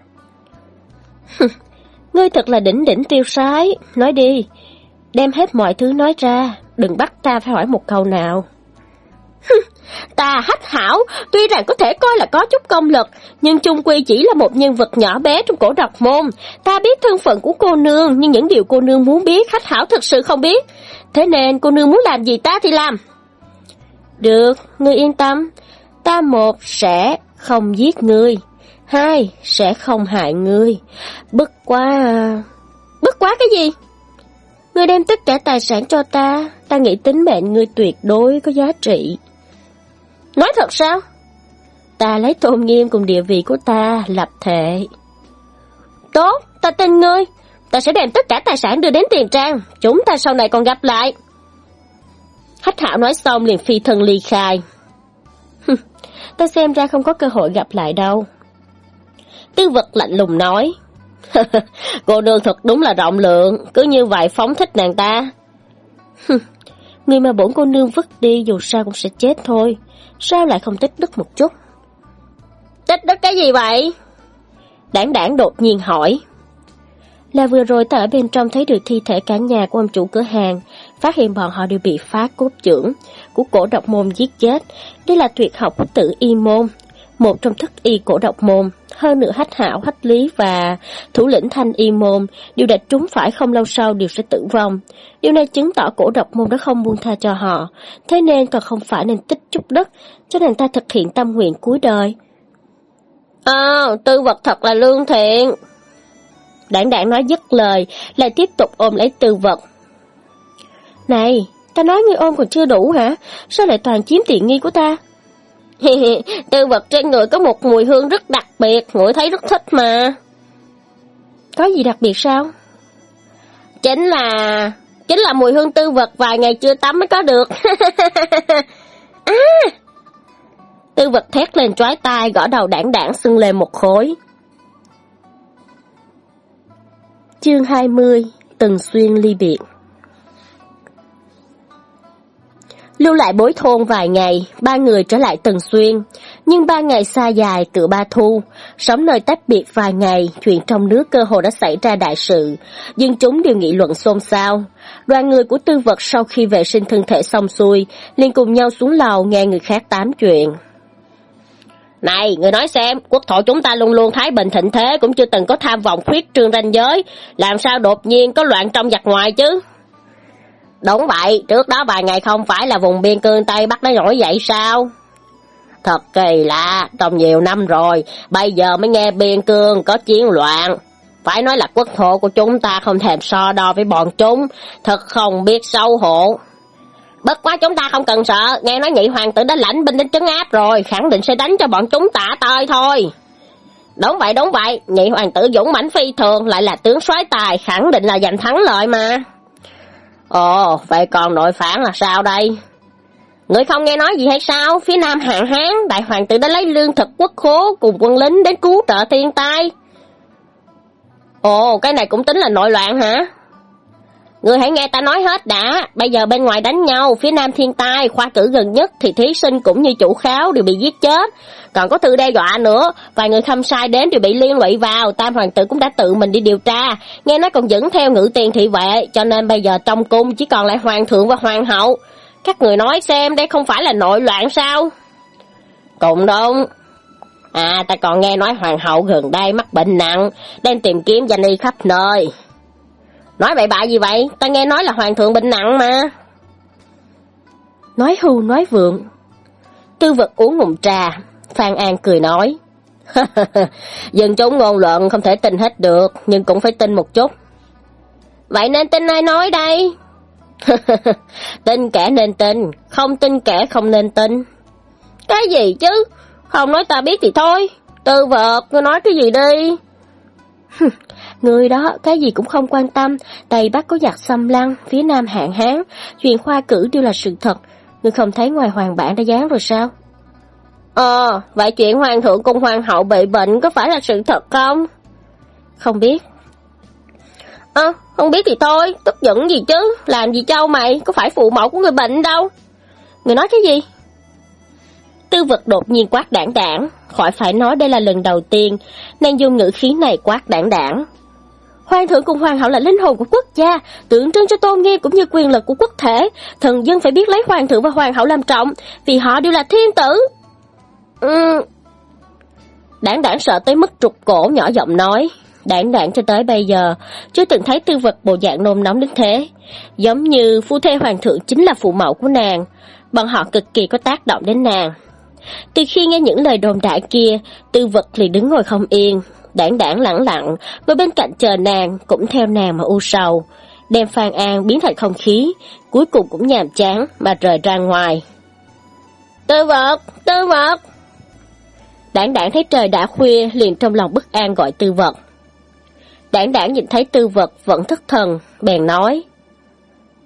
Ngươi thật là đỉnh đỉnh tiêu sái, nói đi, đem hết mọi thứ nói ra, đừng bắt ta phải hỏi một câu nào. ta hách hảo, tuy rằng có thể coi là có chút công lực, nhưng chung quy chỉ là một nhân vật nhỏ bé trong cổ độc môn. Ta biết thân phận của cô nương, nhưng những điều cô nương muốn biết, hách hảo thật sự không biết. Thế nên cô nương muốn làm gì ta thì làm. Được, ngươi yên tâm, ta một sẽ không giết ngươi, hai sẽ không hại ngươi. Bất quá... Bất quá cái gì? Ngươi đem tất cả tài sản cho ta, ta nghĩ tính mệnh ngươi tuyệt đối có giá trị. Nói thật sao? Ta lấy tôn nghiêm cùng địa vị của ta lập thệ. Tốt, ta tin ngươi. Ta sẽ đem tất cả tài sản đưa đến tiền trang. Chúng ta sau này còn gặp lại. Hách hảo nói xong liền phi thân ly khai ta xem ra không có cơ hội gặp lại đâu. Tư vật lạnh lùng nói. cô nương thật đúng là rộng lượng, cứ như vậy phóng thích nàng ta. Người mà bổn cô nương vứt đi dù sao cũng sẽ chết thôi, sao lại không tích đức một chút? Tích đức cái gì vậy? Đảng đảng đột nhiên hỏi. Là vừa rồi ta ở bên trong thấy được thi thể cả nhà của ông chủ cửa hàng, phát hiện bọn họ đều bị phá cốt trưởng của cổ độc môn giết chết. Đây là tuyệt học của tử y môn, một trong thức y cổ độc môn. Hơn nữa hách hảo, hách lý và thủ lĩnh thanh y môn đều đã trúng phải không lâu sau đều sẽ tử vong. Điều này chứng tỏ cổ độc môn đã không buông tha cho họ, thế nên còn không phải nên tích chút đất cho nên ta thực hiện tâm nguyện cuối đời. À, tư vật thật là lương thiện. Đảng đảng nói dứt lời, lại tiếp tục ôm lấy tư vật. Này, ta nói ngươi ôm còn chưa đủ hả? Sao lại toàn chiếm tiện nghi của ta? tư vật trên người có một mùi hương rất đặc biệt, ngửi thấy rất thích mà. Có gì đặc biệt sao? Chính là... Chính là mùi hương tư vật vài ngày chưa tắm mới có được. à! Tư vật thét lên trói tai gõ đầu đảng đảng sưng lên một khối. Chương 20 Tần Xuyên ly biệt Lưu lại bối thôn vài ngày, ba người trở lại Tần Xuyên. Nhưng ba ngày xa dài tựa ba thu, sống nơi tách biệt vài ngày, chuyện trong nước cơ hồ đã xảy ra đại sự. Nhưng chúng đều nghị luận xôn xao. Đoàn người của tư vật sau khi vệ sinh thân thể xong xuôi, liền cùng nhau xuống lầu nghe người khác tám chuyện. Này, người nói xem, quốc thổ chúng ta luôn luôn thái bình thịnh thế, cũng chưa từng có tham vọng khuyết trương ranh giới, làm sao đột nhiên có loạn trong giặc ngoài chứ? Đúng vậy, trước đó vài ngày không phải là vùng biên cương Tây Bắc nó nổi dậy sao? Thật kỳ lạ, trong nhiều năm rồi, bây giờ mới nghe biên cương có chiến loạn. Phải nói là quốc thổ của chúng ta không thèm so đo với bọn chúng, thật không biết xấu hổ. Bất quá chúng ta không cần sợ, nghe nói nhị hoàng tử đã lãnh binh đến trấn áp rồi, khẳng định sẽ đánh cho bọn chúng tả tơi thôi. Đúng vậy, đúng vậy, nhị hoàng tử dũng mãnh phi thường lại là tướng soái tài, khẳng định là giành thắng lợi mà. Ồ, vậy còn nội phản là sao đây? Người không nghe nói gì hay sao? Phía nam hạn hán, đại hoàng tử đã lấy lương thực quốc khố cùng quân lính đến cứu trợ thiên tai. Ồ, cái này cũng tính là nội loạn hả? Người hãy nghe ta nói hết đã, bây giờ bên ngoài đánh nhau, phía nam thiên tai, khoa cử gần nhất thì thí sinh cũng như chủ kháo đều bị giết chết. Còn có thư đe dọa nữa, vài người khâm sai đến đều bị liên lụy vào, tam hoàng tử cũng đã tự mình đi điều tra, nghe nói còn dẫn theo ngữ tiền thị vệ, cho nên bây giờ trong cung chỉ còn lại hoàng thượng và hoàng hậu. Các người nói xem đây không phải là nội loạn sao? Cũng đúng. À, ta còn nghe nói hoàng hậu gần đây mắc bệnh nặng, đang tìm kiếm danh y khắp nơi. Nói bậy bạ gì vậy? Ta nghe nói là hoàng thượng bệnh nặng mà. Nói hưu nói vượng. Tư vật uống ngụm trà, Phan An cười nói. Dân chúng ngôn luận không thể tin hết được, nhưng cũng phải tin một chút. Vậy nên tin ai nói đây? tin kẻ nên tin, không tin kẻ không nên tin. Cái gì chứ? Không nói ta biết thì thôi. Tư vật, ngươi nói cái gì đi? Người đó cái gì cũng không quan tâm, Tây Bắc có giặc xâm lăng, phía Nam hạn hán, chuyện khoa cử đều là sự thật. Người không thấy ngoài hoàng bản đã dán rồi sao? Ờ, vậy chuyện hoàng thượng cùng hoàng hậu bị bệnh có phải là sự thật không? Không biết. Ơ, không biết thì thôi, tức giận gì chứ, làm gì châu mày, có phải phụ mẫu của người bệnh đâu. Người nói cái gì? Tư vật đột nhiên quát đảng đảng, khỏi phải nói đây là lần đầu tiên, nên dùng ngữ khí này quát đảng đảng. Hoàng thượng cùng hoàng hậu là linh hồn của quốc gia, tượng trưng cho tôn nghiêm cũng như quyền lực của quốc thể. Thần dân phải biết lấy hoàng thượng và hoàng hậu làm trọng, vì họ đều là thiên tử. Ừ. Đảng đảng sợ tới mức trục cổ nhỏ giọng nói. Đảng đảng cho tới bây giờ, chưa từng thấy tư vật bộ dạng nôn nóng đến thế. Giống như phu thê hoàng thượng chính là phụ mẫu của nàng. Bọn họ cực kỳ có tác động đến nàng. Từ khi nghe những lời đồn đại kia, tư vật liền đứng ngồi không yên, đảng đảng lẳng lặng, người bên cạnh chờ nàng, cũng theo nàng mà u sầu. Đem Phan An biến thành không khí, cuối cùng cũng nhàm chán mà rời ra ngoài. Tư vật, tư vật! Đảng đảng thấy trời đã khuya, liền trong lòng bất an gọi tư vật. Đảng đảng nhìn thấy tư vật vẫn thất thần, bèn nói.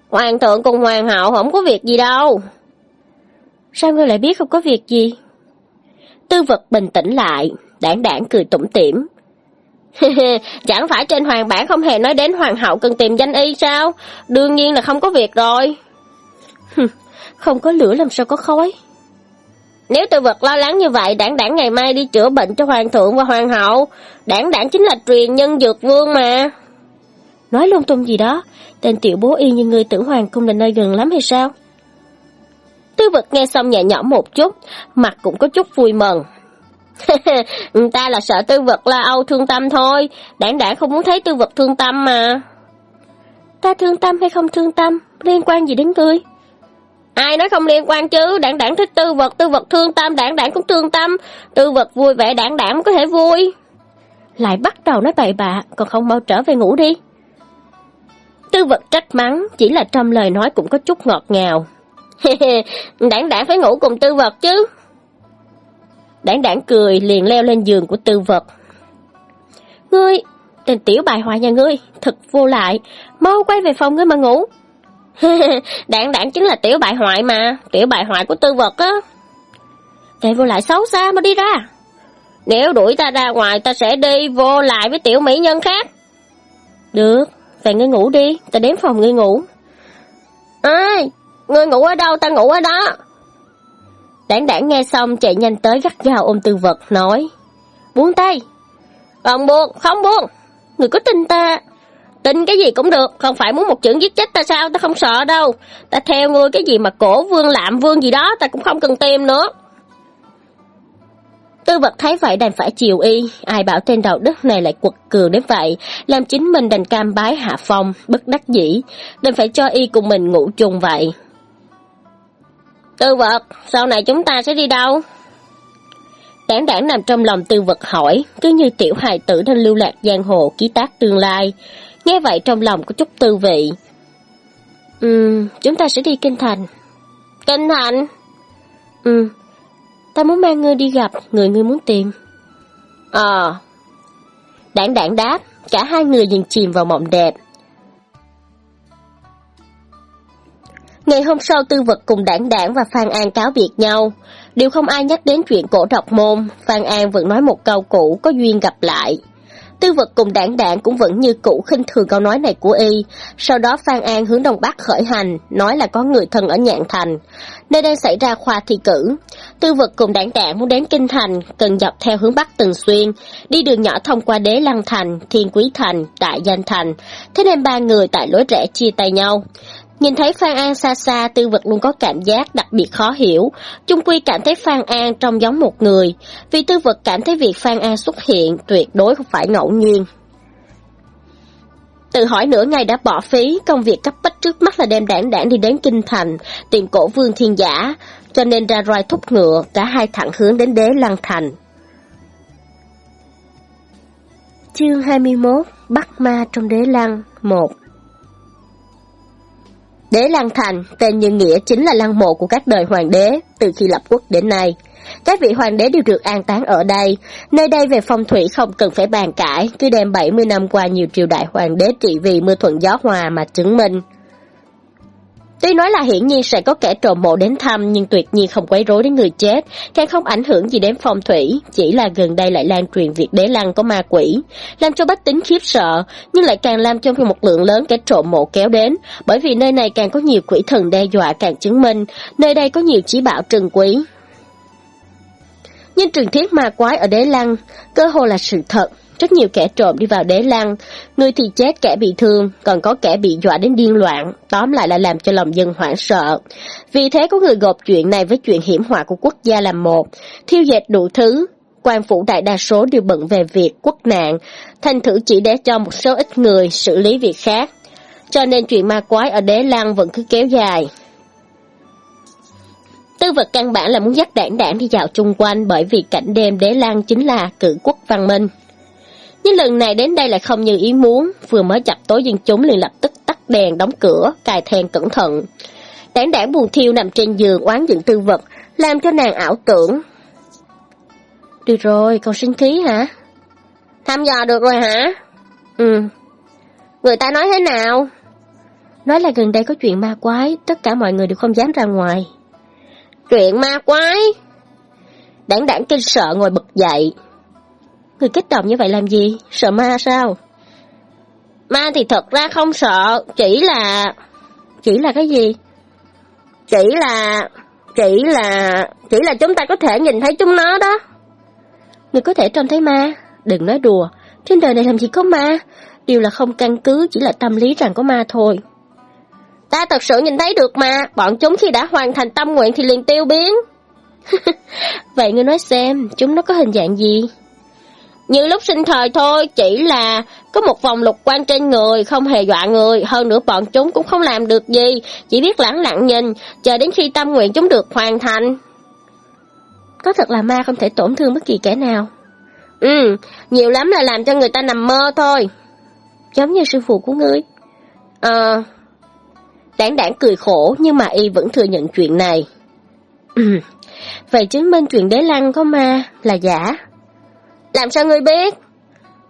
Hoàng thượng cùng hoàng hậu không có việc gì đâu. Sao ngươi lại biết không có việc gì? Tư vật bình tĩnh lại, đảng đảng cười tủm tỉm. Chẳng phải trên hoàng bản không hề nói đến hoàng hậu cần tìm danh y sao? Đương nhiên là không có việc rồi. không có lửa làm sao có khói? Nếu tư vật lo lắng như vậy, đảng đảng ngày mai đi chữa bệnh cho hoàng thượng và hoàng hậu. Đảng đảng chính là truyền nhân dược vương mà. Nói lung tung gì đó, tên tiểu bố y như người tưởng hoàng cung là nơi gần lắm hay sao? Tư vật nghe xong nhẹ nhõm một chút, mặt cũng có chút vui mừng. ta là sợ tư vật la âu thương tâm thôi, đảng đảng không muốn thấy tư vật thương tâm mà. Ta thương tâm hay không thương tâm, liên quan gì đến ngươi? Ai nói không liên quan chứ, đảng đảng thích tư vật, tư vật thương tâm, đảng đảng cũng thương tâm, tư vật vui vẻ đảng đảng có thể vui. lại bắt đầu nói bậy bạ, còn không mau trở về ngủ đi. Tư vật trách mắng, chỉ là trong lời nói cũng có chút ngọt ngào. đảng đảng phải ngủ cùng tư vật chứ. Đảng đảng cười liền leo lên giường của tư vật. Ngươi, tên tiểu bài hoại nhà ngươi, thật vô lại, mau quay về phòng ngươi mà ngủ. đảng đảng chính là tiểu bại hoại mà, tiểu bại hoại của tư vật á. Kệ vô lại xấu xa mà đi ra. Nếu đuổi ta ra ngoài ta sẽ đi vô lại với tiểu mỹ nhân khác. Được, vậy ngươi ngủ đi, ta đến phòng ngươi ngủ. Ai, ngươi ngủ ở đâu ta ngủ ở đó. Đảng đảng nghe xong chạy nhanh tới gắt gao ôm tư vật nói. Buông tay. Không buông, không buông. Người có tin ta. Tin cái gì cũng được, không phải muốn một chưởng giết chết ta sao, ta không sợ đâu. Ta theo ngươi cái gì mà cổ vương lạm vương gì đó, ta cũng không cần tìm nữa. Tư vật thấy vậy đành phải chiều y, ai bảo trên đầu đất này lại quật cường đến vậy, làm chính mình đành cam bái hạ phong, bất đắc dĩ, đành phải cho y cùng mình ngủ chung vậy. Tư vật, sau này chúng ta sẽ đi đâu? Đảng đảng nằm trong lòng tư vật hỏi, cứ như tiểu hài tử đang lưu lạc giang hồ ký tác tương lai. Nghe vậy trong lòng có chút tư vị. Ừm, chúng ta sẽ đi Kinh Thành. Kinh Thành? Ừm, ta muốn mang ngươi đi gặp người ngươi muốn tìm. Ờ. À. Đảng đảng đáp, cả hai người nhìn chìm vào mộng đẹp. Ngày hôm sau tư vật cùng đảng đảng và Phan An cáo biệt nhau. điều không ai nhắc đến chuyện cổ độc môn, Phan An vẫn nói một câu cũ có duyên gặp lại. Tư vật cùng đảng đảng cũng vẫn như cũ khinh thường câu nói này của y. Sau đó Phan An hướng Đông Bắc khởi hành, nói là có người thân ở Nhạn Thành, nơi đang xảy ra khoa thi cử. Tư vật cùng đảng đảng muốn đến Kinh Thành, cần dọc theo hướng Bắc Từng Xuyên, đi đường nhỏ thông qua Đế Lăng Thành, Thiên Quý Thành, Đại Danh Thành. Thế nên ba người tại lối rẽ chia tay nhau. Nhìn thấy Phan An xa xa, tư vật luôn có cảm giác đặc biệt khó hiểu. Trung Quy cảm thấy Phan An trông giống một người, vì tư vật cảm thấy việc Phan An xuất hiện tuyệt đối không phải ngẫu nhiên. Tự hỏi nửa ngày đã bỏ phí, công việc cấp bách trước mắt là đem đảng đảng đi đến Kinh Thành, tìm cổ vương thiên giả, cho nên ra roi thúc ngựa, cả hai thẳng hướng đến đế lăng thành. Chương 21 Bắt ma trong đế lăng 1 Đế Lăng Thành, tên như nghĩa chính là lăng mộ của các đời hoàng đế, từ khi lập quốc đến nay. Các vị hoàng đế đều được an táng ở đây, nơi đây về phong thủy không cần phải bàn cãi, cứ đem 70 năm qua nhiều triều đại hoàng đế trị vì mưa thuận gió hòa mà chứng minh. Tuy nói là hiển nhiên sẽ có kẻ trộm mộ đến thăm nhưng tuyệt nhiên không quấy rối đến người chết, càng không ảnh hưởng gì đến phong thủy, chỉ là gần đây lại lan truyền việc đế lăng có ma quỷ, làm cho bách tính khiếp sợ, nhưng lại càng làm cho một lượng lớn kẻ trộm mộ kéo đến, bởi vì nơi này càng có nhiều quỷ thần đe dọa càng chứng minh, nơi đây có nhiều chí bảo trân quý. Nhưng truyền thuyết ma quái ở đế lăng, cơ hồ là sự thật, rất nhiều kẻ trộm đi vào đế lăng, người thì chết kẻ bị thương, còn có kẻ bị dọa đến điên loạn, tóm lại là làm cho lòng dân hoảng sợ. Vì thế có người gộp chuyện này với chuyện hiểm họa của quốc gia làm một, thiêu dệt đủ thứ, quan phủ đại đa số đều bận về việc quốc nạn, thành thử chỉ để cho một số ít người xử lý việc khác. Cho nên chuyện ma quái ở đế lăng vẫn cứ kéo dài. Tư vật căn bản là muốn dắt đảng đảng đi dạo chung quanh bởi vì cảnh đêm đế lang chính là cử quốc văn minh. Nhưng lần này đến đây lại không như ý muốn, vừa mới chập tối dân chúng liền lập tức tắt đèn đóng cửa, cài then cẩn thận. Đảng đảng buồn thiêu nằm trên giường oán dựng tư vật, làm cho nàng ảo tưởng. Được rồi, còn sinh khí hả? Thăm dò được rồi hả? Ừ. Người ta nói thế nào? Nói là gần đây có chuyện ma quái, tất cả mọi người đều không dám ra ngoài. Chuyện ma quái? Đảng đảng kinh sợ ngồi bật dậy, Người kích động như vậy làm gì? Sợ ma sao? Ma thì thật ra không sợ, chỉ là... Chỉ là cái gì? Chỉ là... Chỉ là... Chỉ là chúng ta có thể nhìn thấy chúng nó đó. Người có thể trông thấy ma. Đừng nói đùa. Trên đời này làm gì có ma? Điều là không căn cứ, chỉ là tâm lý rằng có ma thôi. Ta thật sự nhìn thấy được mà, bọn chúng khi đã hoàn thành tâm nguyện thì liền tiêu biến. Vậy ngươi nói xem, chúng nó có hình dạng gì? Như lúc sinh thời thôi, chỉ là có một vòng lục quan trên người, không hề dọa người, hơn nữa bọn chúng cũng không làm được gì, chỉ biết lẳng lặng nhìn, chờ đến khi tâm nguyện chúng được hoàn thành. Có thật là ma không thể tổn thương bất kỳ kẻ nào. Ừ, nhiều lắm là làm cho người ta nằm mơ thôi. Giống như sư phụ của ngươi. Ờ, đảng đảng cười khổ nhưng mà y vẫn thừa nhận chuyện này. Ừ, vậy chứng minh chuyện đế lăng có ma là giả. Làm sao ngươi biết?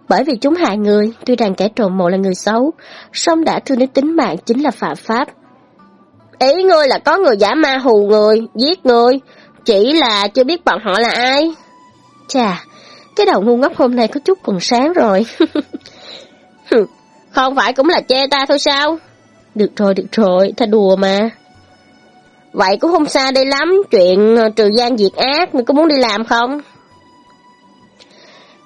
Bởi vì chúng hại người, tuy rằng kẻ trộm mộ là người xấu, song đã thương đến tính mạng chính là phạm pháp. Ý ngươi là có người giả ma hù người, giết người, chỉ là chưa biết bọn họ là ai. Chà, cái đầu ngu ngốc hôm nay có chút còn sáng rồi. Không phải cũng là chê ta thôi sao? Được rồi, được rồi, ta đùa mà. Vậy cũng không xa đây lắm, chuyện ờ, trừ gian diệt ác, ngươi có muốn đi làm không?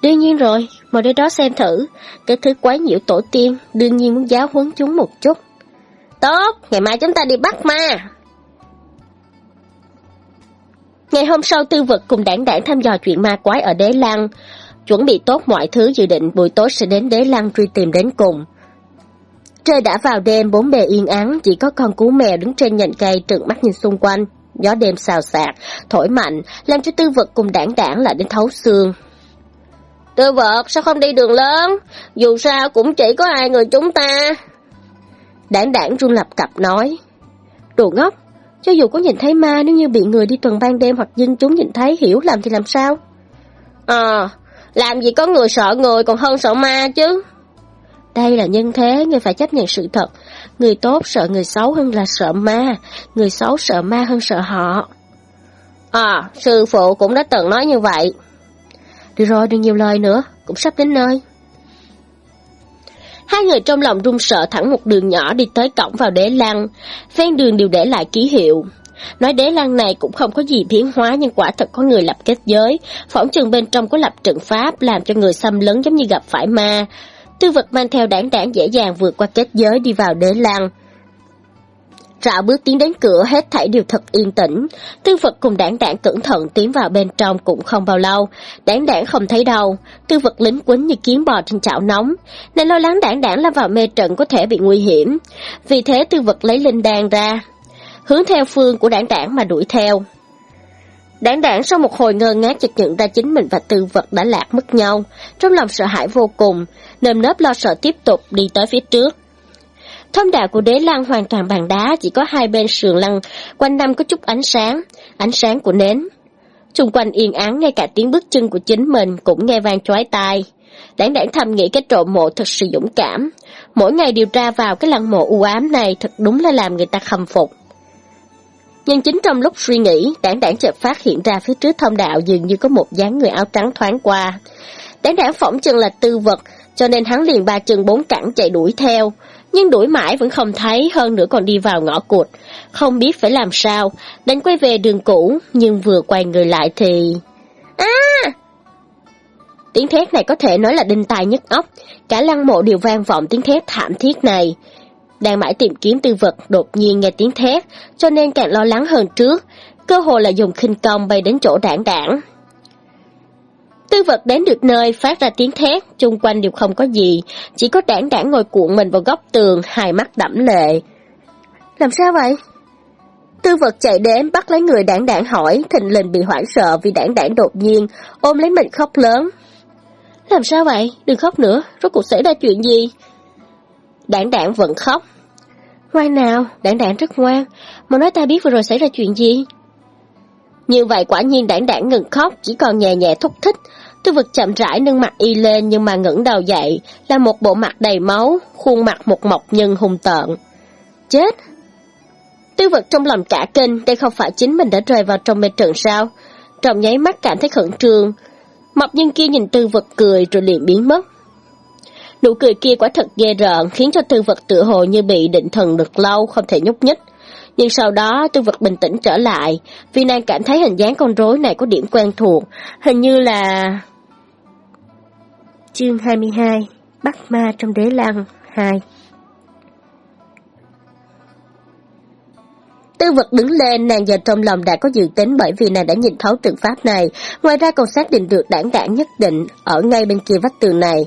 Đương nhiên rồi, mời đến đó xem thử, cái thứ quái nhiễu tổ tiên, đương nhiên muốn giáo huấn chúng một chút. Tốt, ngày mai chúng ta đi bắt ma. Ngày hôm sau tư vật cùng đảng đảng thăm dò chuyện ma quái ở đế lăng, chuẩn bị tốt mọi thứ dự định buổi tối sẽ đến đế lăng truy tìm đến cùng. Trời đã vào đêm bốn bề yên ắng, chỉ có con cú mèo đứng trên nhành cây trợn mắt nhìn xung quanh. Gió đêm xào xạc, thổi mạnh, làm cho tư vật cùng đảng đảng lại đến thấu xương. Tư vật, sao không đi đường lớn? Dù sao cũng chỉ có hai người chúng ta. Đảng đảng run lập cặp nói. Đồ ngốc, cho dù có nhìn thấy ma nếu như bị người đi tuần ban đêm hoặc dân chúng nhìn thấy hiểu làm thì làm sao? Ờ, làm gì có người sợ người còn hơn sợ ma chứ. Đây là nhân thế, người phải chấp nhận sự thật. Người tốt sợ người xấu hơn là sợ ma, người xấu sợ ma hơn sợ họ. À, sư phụ cũng đã từng nói như vậy. Được rồi, đừng nhiều lời nữa, cũng sắp đến nơi. Hai người trong lòng run sợ thẳng một đường nhỏ đi tới cổng vào đế lăng, ven đường đều để lại ký hiệu. Nói đế lăng này cũng không có gì biến hóa nhưng quả thật có người lập kết giới, phỏng chừng bên trong có lập trận pháp làm cho người xâm lấn giống như gặp phải ma. Tư vật mang theo đảng đảng dễ dàng vượt qua kết giới đi vào đế lăng. Rạo bước tiến đến cửa hết thảy đều thật yên tĩnh. Tư vật cùng đảng đảng cẩn thận tiến vào bên trong cũng không bao lâu. Đảng đảng không thấy đâu. Tư vật lính quấn như kiến bò trên chảo nóng. Nên lo lắng đảng đảng lâm vào mê trận có thể bị nguy hiểm. Vì thế tư vật lấy linh đan ra. Hướng theo phương của đảng đảng mà đuổi theo. Đảng đảng sau một hồi ngơ ngác chợt nhận ra chính mình và tư vật đã lạc mất nhau. Trong lòng sợ hãi vô cùng, nơm nớp lo sợ tiếp tục đi tới phía trước. Thông đạo của đế lăng hoàn toàn bằng đá, chỉ có hai bên sườn lăng, quanh năm có chút ánh sáng, ánh sáng của nến. Xung quanh yên ắng, ngay cả tiếng bước chân của chính mình cũng nghe vang chói tai. Đảng đảng thầm nghĩ cái trộm mộ thật sự dũng cảm. Mỗi ngày điều tra vào cái lăng mộ u ám này thật đúng là làm người ta khâm phục. Nhưng chính trong lúc suy nghĩ, đảng đảng chợt phát hiện ra phía trước thông đạo dường như có một dáng người áo trắng thoáng qua. Đảng đảng phỏng chừng là tư vật, cho nên hắn liền ba chân bốn cẳng chạy đuổi theo nhưng đuổi mãi vẫn không thấy, hơn nữa còn đi vào ngõ cụt. Không biết phải làm sao, đánh quay về đường cũ, nhưng vừa quay người lại thì... À! Tiếng thét này có thể nói là đinh tai nhức óc, cả lăng mộ đều vang vọng tiếng thét thảm thiết này. Đang mãi tìm kiếm tư vật, đột nhiên nghe tiếng thét, cho nên càng lo lắng hơn trước, cơ hồ là dùng khinh công bay đến chỗ đảng đảng. Tư vật đến được nơi phát ra tiếng thét, chung quanh đều không có gì, chỉ có đảng đảng ngồi cuộn mình vào góc tường, hai mắt đẫm lệ. Làm sao vậy? Tư vật chạy đến bắt lấy người đảng đảng hỏi, thình lình bị hoảng sợ vì đảng đảng đột nhiên, ôm lấy mình khóc lớn. Làm sao vậy? Đừng khóc nữa, rốt cuộc xảy ra chuyện gì? Đảng đảng vẫn khóc. Ngoan nào, đảng đảng rất ngoan, mà nói ta biết vừa rồi xảy ra chuyện gì? Như vậy quả nhiên đảng đảng ngừng khóc, chỉ còn nhẹ nhẹ thúc thích. Tư vực chậm rãi nâng mặt y lên nhưng mà ngẩng đầu dậy, là một bộ mặt đầy máu, khuôn mặt một mộc nhân hung tợn. Chết! Tư vật trong lòng cả kinh, đây không phải chính mình đã rơi vào trong mê trận sao? Trong nháy mắt cảm thấy khẩn trương. Mộc nhân kia nhìn tư vật cười rồi liền biến mất. Nụ cười kia quả thật ghê rợn, khiến cho tư vật tự hồ như bị định thần được lâu, không thể nhúc nhích. Nhưng sau đó tư vật bình tĩnh trở lại, vì nàng cảm thấy hình dáng con rối này có điểm quen thuộc, hình như là... Chương 22 Bắt ma trong đế lăng 2 Tư vật đứng lên, nàng giờ trong lòng đã có dự tính bởi vì nàng đã nhìn thấu trận pháp này, ngoài ra còn xác định được đảng đảng nhất định ở ngay bên kia vách tường này.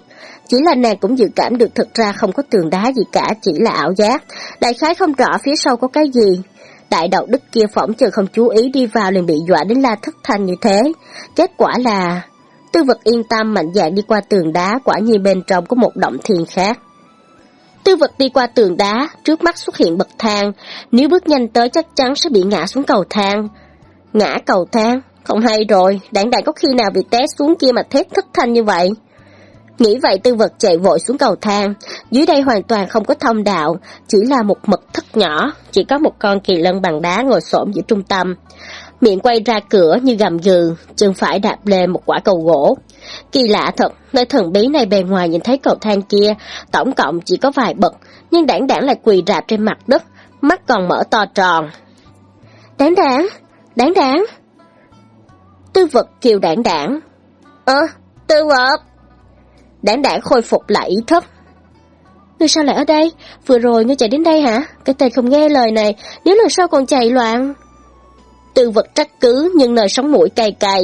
Chỉ là nàng cũng dự cảm được thật ra không có tường đá gì cả, chỉ là ảo giác. Đại khái không rõ phía sau có cái gì. Đại đạo đức kia phỏng chờ không chú ý đi vào liền bị dọa đến la thất thanh như thế. Kết quả là... Tư vật yên tâm mạnh dạn đi qua tường đá, quả nhiên bên trong có một động thiên khác. Tư vật đi qua tường đá, trước mắt xuất hiện bậc thang, nếu bước nhanh tới chắc chắn sẽ bị ngã xuống cầu thang. Ngã cầu thang? Không hay rồi, đảng đại có khi nào bị té xuống kia mà thét thất thanh như vậy? Nghĩ vậy tư vật chạy vội xuống cầu thang, dưới đây hoàn toàn không có thông đạo, chỉ là một mật thất nhỏ, chỉ có một con kỳ lân bằng đá ngồi xổm giữa trung tâm. Miệng quay ra cửa như gầm gừ, chân phải đạp lên một quả cầu gỗ. Kỳ lạ thật, nơi thần bí này bề ngoài nhìn thấy cầu thang kia, tổng cộng chỉ có vài bậc, nhưng đảng đảng lại quỳ rạp trên mặt đất, mắt còn mở to tròn. Đáng đáng, đáng đáng. Tư vật kêu đảng đảng. Ơ, tư vật. Đảng đảng khôi phục lại ý thức. Ngươi sao lại ở đây? Vừa rồi ngươi chạy đến đây hả? Cái tên không nghe lời này, nếu lần sau còn chạy loạn. Tư vật trách cứ nhưng nơi sống mũi cay cay.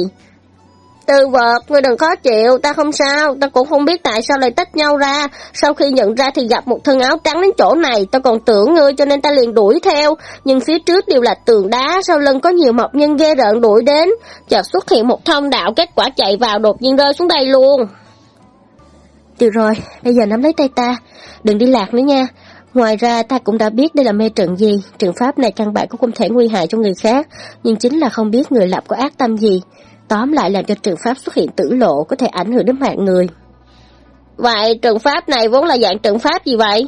Tư vật, ngươi đừng khó chịu, ta không sao, ta cũng không biết tại sao lại tách nhau ra. Sau khi nhận ra thì gặp một thân áo trắng đến chỗ này, ta còn tưởng ngươi cho nên ta liền đuổi theo. Nhưng phía trước đều là tường đá, sau lưng có nhiều mọc nhân ghê rợn đuổi đến. Chợt xuất hiện một thông đạo, kết quả chạy vào đột nhiên rơi xuống đây luôn. Được rồi, bây giờ nắm lấy tay ta, đừng đi lạc nữa nha. Ngoài ra ta cũng đã biết đây là mê trận gì, trận pháp này căn bản cũng không thể nguy hại cho người khác, nhưng chính là không biết người lập có ác tâm gì. Tóm lại làm cho trận pháp xuất hiện tử lộ có thể ảnh hưởng đến mạng người. Vậy trận pháp này vốn là dạng trận pháp gì vậy?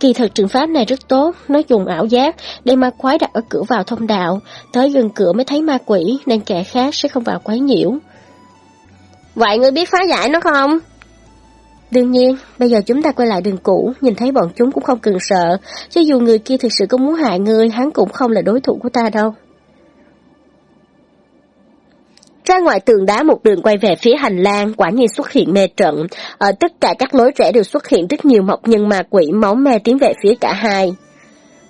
Kỳ thực trận pháp này rất tốt, nó dùng ảo giác, đem ma quái đặt ở cửa vào thông đạo, tới gần cửa mới thấy ma quỷ nên kẻ khác sẽ không vào quấy nhiễu. Vậy ngươi biết phá giải nó không? Đương nhiên, bây giờ chúng ta quay lại đường cũ, nhìn thấy bọn chúng cũng không cần sợ, cho dù người kia thực sự có muốn hại ngươi, hắn cũng không là đối thủ của ta đâu. Ra ngoài tường đá một đường quay về phía hành lang, quả nhiên xuất hiện mê trận. Ở tất cả các lối rẽ đều xuất hiện rất nhiều mộc nhân ma quỷ máu me tiến về phía cả hai.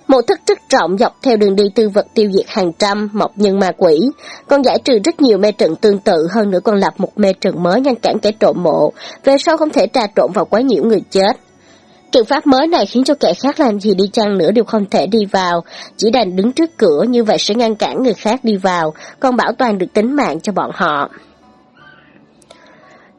Một thức rất rộng dọc theo đường đi tư vật tiêu diệt hàng trăm mộc nhân ma quỷ, còn giải trừ rất nhiều mê trận tương tự hơn nữa còn lập một mê trận mới ngăn cản kẻ trộm mộ, về sau không thể trà trộn vào quá nhiễu người chết. Trường pháp mới này khiến cho kẻ khác làm gì đi chăng nữa đều không thể đi vào, chỉ đành đứng trước cửa như vậy sẽ ngăn cản người khác đi vào, còn bảo toàn được tính mạng cho bọn họ.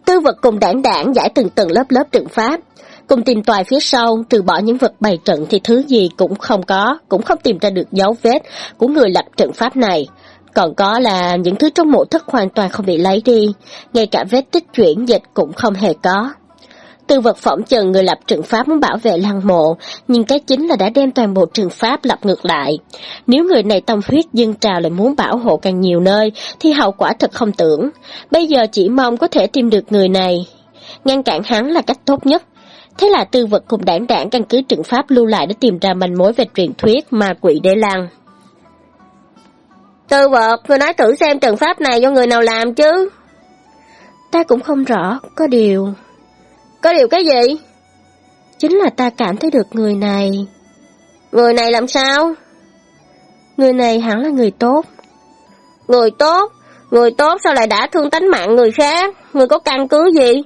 Tư vật cùng đảng đảng giải từng tầng lớp lớp trận pháp, Cùng tìm tòi phía sau, trừ bỏ những vật bày trận thì thứ gì cũng không có, cũng không tìm ra được dấu vết của người lập trận pháp này. Còn có là những thứ trong mộ thất hoàn toàn không bị lấy đi, ngay cả vết tích chuyển dịch cũng không hề có. Từ vật phẩm chờ người lập trận pháp muốn bảo vệ lăng mộ, nhưng cái chính là đã đem toàn bộ trường pháp lập ngược lại. Nếu người này tâm huyết dân trào lại muốn bảo hộ càng nhiều nơi, thì hậu quả thật không tưởng. Bây giờ chỉ mong có thể tìm được người này. Ngăn cản hắn là cách tốt nhất. Thế là tư vật cùng đảng đảng căn cứ trận pháp lưu lại để tìm ra manh mối về truyền thuyết ma quỷ đế lăng. Tư vật, người nói thử xem trận pháp này do người nào làm chứ? Ta cũng không rõ, có điều... Có điều cái gì? Chính là ta cảm thấy được người này. Người này làm sao? Người này hẳn là người tốt. Người tốt? Người tốt sao lại đã thương tánh mạng người khác? Người có căn cứ gì?